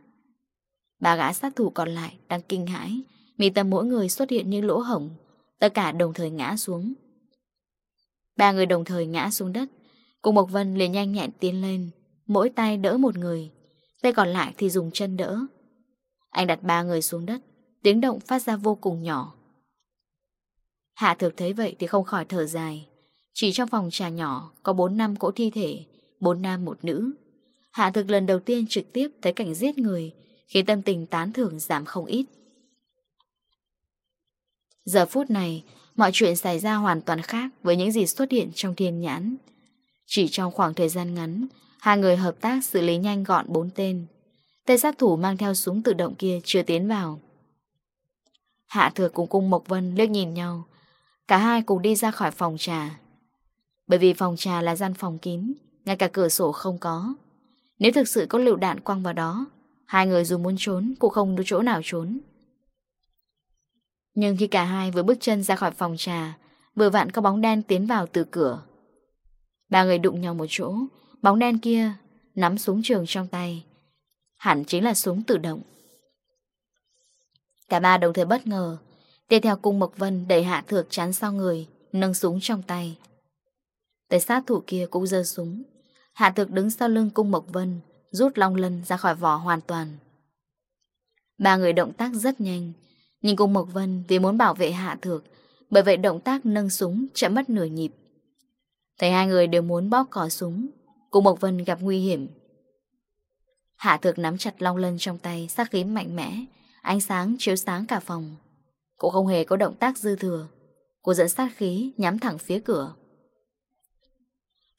Ba gã sát thủ còn lại đang kinh hãi Mì tâm mỗi người xuất hiện những lỗ hổng Tất cả đồng thời ngã xuống. Ba người đồng thời ngã xuống đất. Cùng Mộc Vân liền nhanh nhẹn tiến lên, Mỗi tay đỡ một người, Tay còn lại thì dùng chân đỡ. Anh đặt ba người xuống đất, Tiếng động phát ra vô cùng nhỏ. Hạ thực thấy vậy thì không khỏi thở dài. Chỉ trong phòng trà nhỏ Có bốn năm cỗ thi thể, Bốn nam một nữ. Hạ thực lần đầu tiên trực tiếp thấy cảnh giết người, Khiến tâm tình tán thưởng giảm không ít. Giờ phút này Mọi chuyện xảy ra hoàn toàn khác với những gì xuất hiện trong thiên nhãn. Chỉ trong khoảng thời gian ngắn, hai người hợp tác xử lý nhanh gọn bốn tên. Tên sát thủ mang theo súng tự động kia chưa tiến vào. Hạ thừa cùng cung Mộc Vân liếc nhìn nhau. Cả hai cùng đi ra khỏi phòng trà. Bởi vì phòng trà là gian phòng kín, ngay cả cửa sổ không có. Nếu thực sự có lựu đạn quăng vào đó, hai người dù muốn trốn cũng không có chỗ nào trốn. Nhưng khi cả hai vừa bước chân ra khỏi phòng trà, Vừa vạn có bóng đen tiến vào từ cửa. Ba người đụng nhau một chỗ, Bóng đen kia nắm súng trường trong tay. Hẳn chính là súng tự động. Cả ba đồng thời bất ngờ, Tiếp theo cung Mộc Vân đẩy hạ thược chán sau người, Nâng súng trong tay. Tới sát thủ kia cũng dơ súng. Hạ thược đứng sau lưng cung Mộc Vân, Rút long lân ra khỏi vỏ hoàn toàn. Ba người động tác rất nhanh nhưng cùng Mộc Vân vì muốn bảo vệ Hạ Thược, Bởi vậy động tác nâng súng chậm mất nửa nhịp. Thấy hai người đều muốn bóp cỏ súng cùng Mộc Vân gặp nguy hiểm. Hạ Thược nắm chặt long lân trong tay, Sát khí mạnh mẽ, Ánh sáng chiếu sáng cả phòng. Cô không hề có động tác dư thừa. Cô dẫn sát khí, nhắm thẳng phía cửa.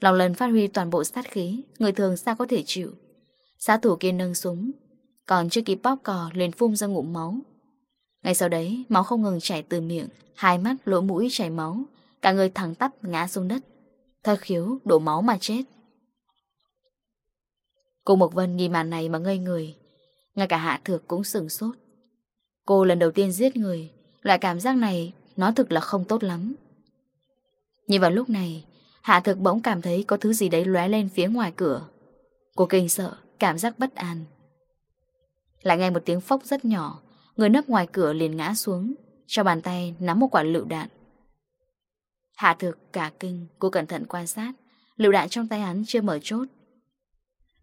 Long lân phát huy toàn bộ sát khí, Người thường sao có thể chịu? Sát thủ kia nâng súng, Còn chưa kịp bóp cò liền phun ra ngụm máu. Ngay sau đấy, máu không ngừng chảy từ miệng, hai mắt, lỗ mũi chảy máu, cả người thẳng tắp ngã xuống đất. Thời khiếu, đổ máu mà chết. Cô Mộc Vân nhìn màn này mà ngây người, ngay cả Hạ Thược cũng sừng sốt. Cô lần đầu tiên giết người, loại cảm giác này nó thực là không tốt lắm. Nhưng vào lúc này, Hạ Thược bỗng cảm thấy có thứ gì đấy lóe lên phía ngoài cửa. Cô kinh sợ, cảm giác bất an. Lại nghe một tiếng phốc rất nhỏ, Người nấp ngoài cửa liền ngã xuống, Cho bàn tay nắm một quả lựu đạn. Hạ thực cả kinh, Cô cẩn thận quan sát. Lựu đạn trong tay hắn chưa mở chốt.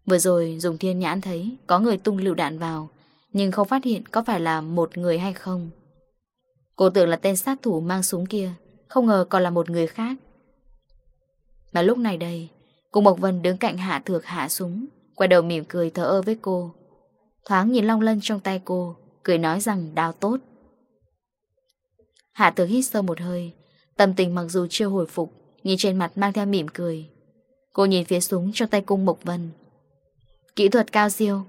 Vừa rồi dùng thiên nhãn thấy Có người tung lựu đạn vào, Nhưng không phát hiện có phải là một người hay không. Cô tưởng là tên sát thủ mang súng kia, Không ngờ còn là một người khác. Mà lúc này đây, cô Mộc Vân đứng cạnh Hạ Thược hạ súng, Quay đầu mỉm cười thở ơ với cô. Thoáng nhìn long lân trong tay cô Cười nói rằng đau tốt. Hạ tử hít sâu một hơi, Tâm tình mặc dù chưa hồi phục, Nhưng trên mặt mang theo mỉm cười. Cô nhìn phía súng trong tay cung Mộc Vân. Kỹ thuật cao siêu.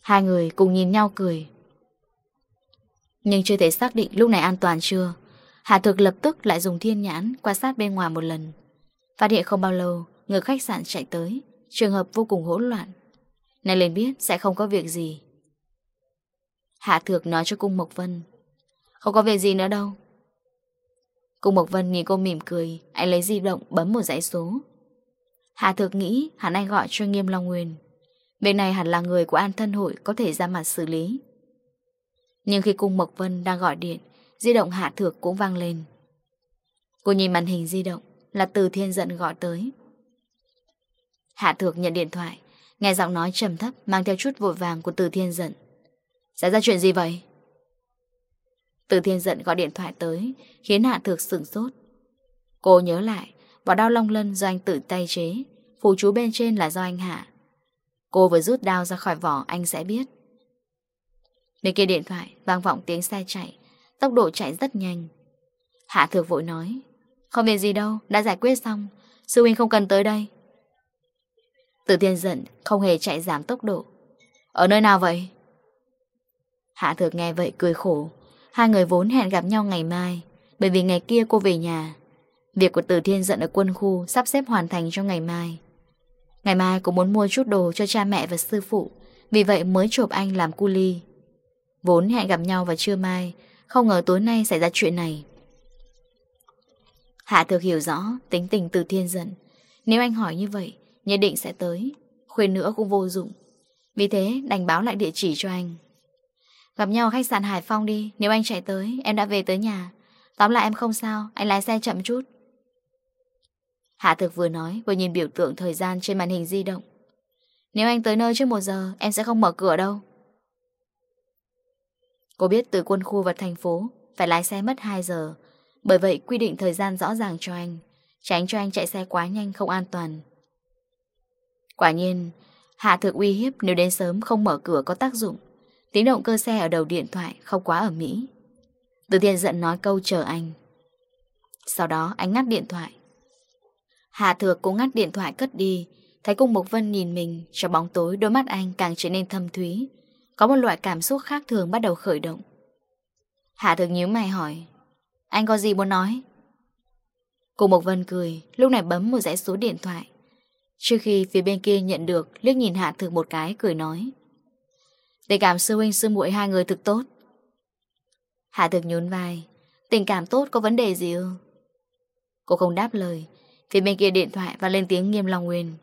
Hai người cùng nhìn nhau cười. Nhưng chưa thể xác định lúc này an toàn chưa, Hạ thược lập tức lại dùng thiên nhãn Quan sát bên ngoài một lần. Phát hiện không bao lâu, Người khách sạn chạy tới, Trường hợp vô cùng hỗn loạn. Này liền biết sẽ không có việc gì. Hạ Thược nói cho Cung Mộc Vân. Không có việc gì nữa đâu. Cung Mộc Vân nhìn cô mỉm cười, Anh lấy di động bấm một dãy số. Hạ Thược nghĩ hắn anh gọi cho Nghiêm Long Nguyên. Bên này hẳn là người của An Thân Hội Có thể ra mặt xử lý. Nhưng khi Cung Mộc Vân đang gọi điện, Di động Hạ Thược cũng vang lên. Cô nhìn màn hình di động Là từ thiên giận gọi tới. Hạ Thược nhận điện thoại, Nghe giọng nói trầm thấp, Mang theo chút vội vàng của từ thiên giận. Xảy ra chuyện gì vậy? Từ thiên giận gọi điện thoại tới, khiến Hạ Thược sửng sốt. Cô nhớ lại, vỏ đao long lân do anh tự tay chế, phù chú bên trên là do anh Hạ. Cô vừa rút đao ra khỏi vỏ, anh sẽ biết. Nơi kia điện thoại, vang vọng tiếng xe chạy, tốc độ chạy rất nhanh. Hạ Thược vội nói, không việc gì đâu, đã giải quyết xong, sư huynh không cần tới đây. Tử thiên giận, không hề chạy giảm tốc độ. Ở nơi nào vậy? Hạ Thược nghe vậy cười khổ. Hai người vốn hẹn gặp nhau ngày mai, Bởi vì ngày kia cô về nhà. Việc của Từ Thiên dẫn ở quân khu Sắp xếp hoàn thành cho ngày mai. Ngày mai cô muốn mua chút đồ cho cha mẹ và sư phụ, Vì vậy mới chụp anh làm cu ly Vốn hẹn gặp nhau vào trưa mai, Không ngờ tối nay xảy ra chuyện này. Hạ Thược hiểu rõ tính tình Từ Thiên dẫn Nếu anh hỏi như vậy, Nhất định sẽ tới, Khuyên nữa cũng vô dụng. Vì thế đành báo lại địa chỉ cho anh. Gặp nhau ở khách sạn Hải Phong đi, Nếu anh chạy tới, em đã về tới nhà. Tóm lại em không sao, Anh lái xe chậm chút. Hạ thực vừa nói, vừa nhìn biểu tượng thời gian trên màn hình di động. Nếu anh tới nơi trước một giờ, Em sẽ không mở cửa đâu. Cô biết từ quân khu vào thành phố, Phải lái xe mất 2 giờ. Bởi vậy quy định thời gian rõ ràng cho anh, Tránh cho anh chạy xe quá nhanh không an toàn. Quả nhiên, Hạ thực uy hiếp nếu đến sớm không mở cửa có tác dụng. Tiếng động cơ xe ở đầu điện thoại không quá ở Mỹ. Từ Thiên giận nói câu chờ anh. Sau đó anh ngắt điện thoại. Hà Thược cũng ngắt điện thoại cất đi. Thấy cùng Mộc Vân nhìn mình, trong bóng tối đôi mắt anh càng trở nên thâm thúy. Có một loại cảm xúc khác thường bắt đầu khởi động. Hạ Thược nhíu mày hỏi, anh có gì muốn nói? Cung Mộc Vân cười, lúc này bấm một dãy số điện thoại. Trước khi phía bên kia nhận được, liếc nhìn Hạ Thược một cái cười nói. Tình cảm sư huynh sư muội hai người thực tốt. Hạ thực nhún vai. Tình cảm tốt có vấn đề gì ư? Cô không đáp lời, Phía bên kia điện thoại và lên tiếng nghiêm Long Nguyên.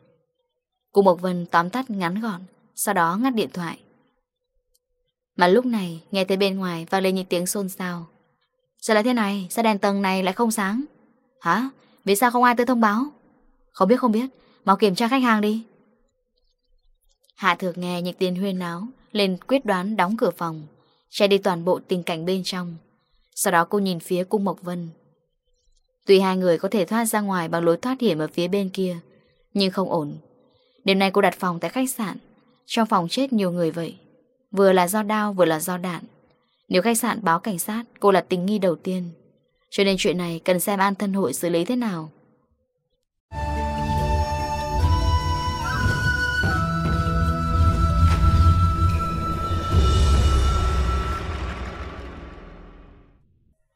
Cô Mộc Vân tóm tắt ngắn gọn, Sau đó ngắt điện thoại. Mà lúc này, nghe thấy bên ngoài vang lên những tiếng xôn xao. Sao lại thế này? Sao đèn tầng này lại không sáng? Hả? Vì sao không ai tới thông báo? Không biết không biết. Mau kiểm tra khách hàng đi. Hạ thược nghe những tiếng huyên náo lên quyết đoán đóng cửa phòng, Che đi toàn bộ tình cảnh bên trong. Sau đó cô nhìn phía cung Mộc Vân. Tùy hai người có thể thoát ra ngoài Bằng lối thoát hiểm ở phía bên kia, Nhưng không ổn. Đêm nay cô đặt phòng tại khách sạn, Trong phòng chết nhiều người vậy. Vừa là do đau vừa là do đạn. Nếu khách sạn báo cảnh sát, Cô là tình nghi đầu tiên. Cho nên chuyện này cần xem an thân hội xử lý thế nào.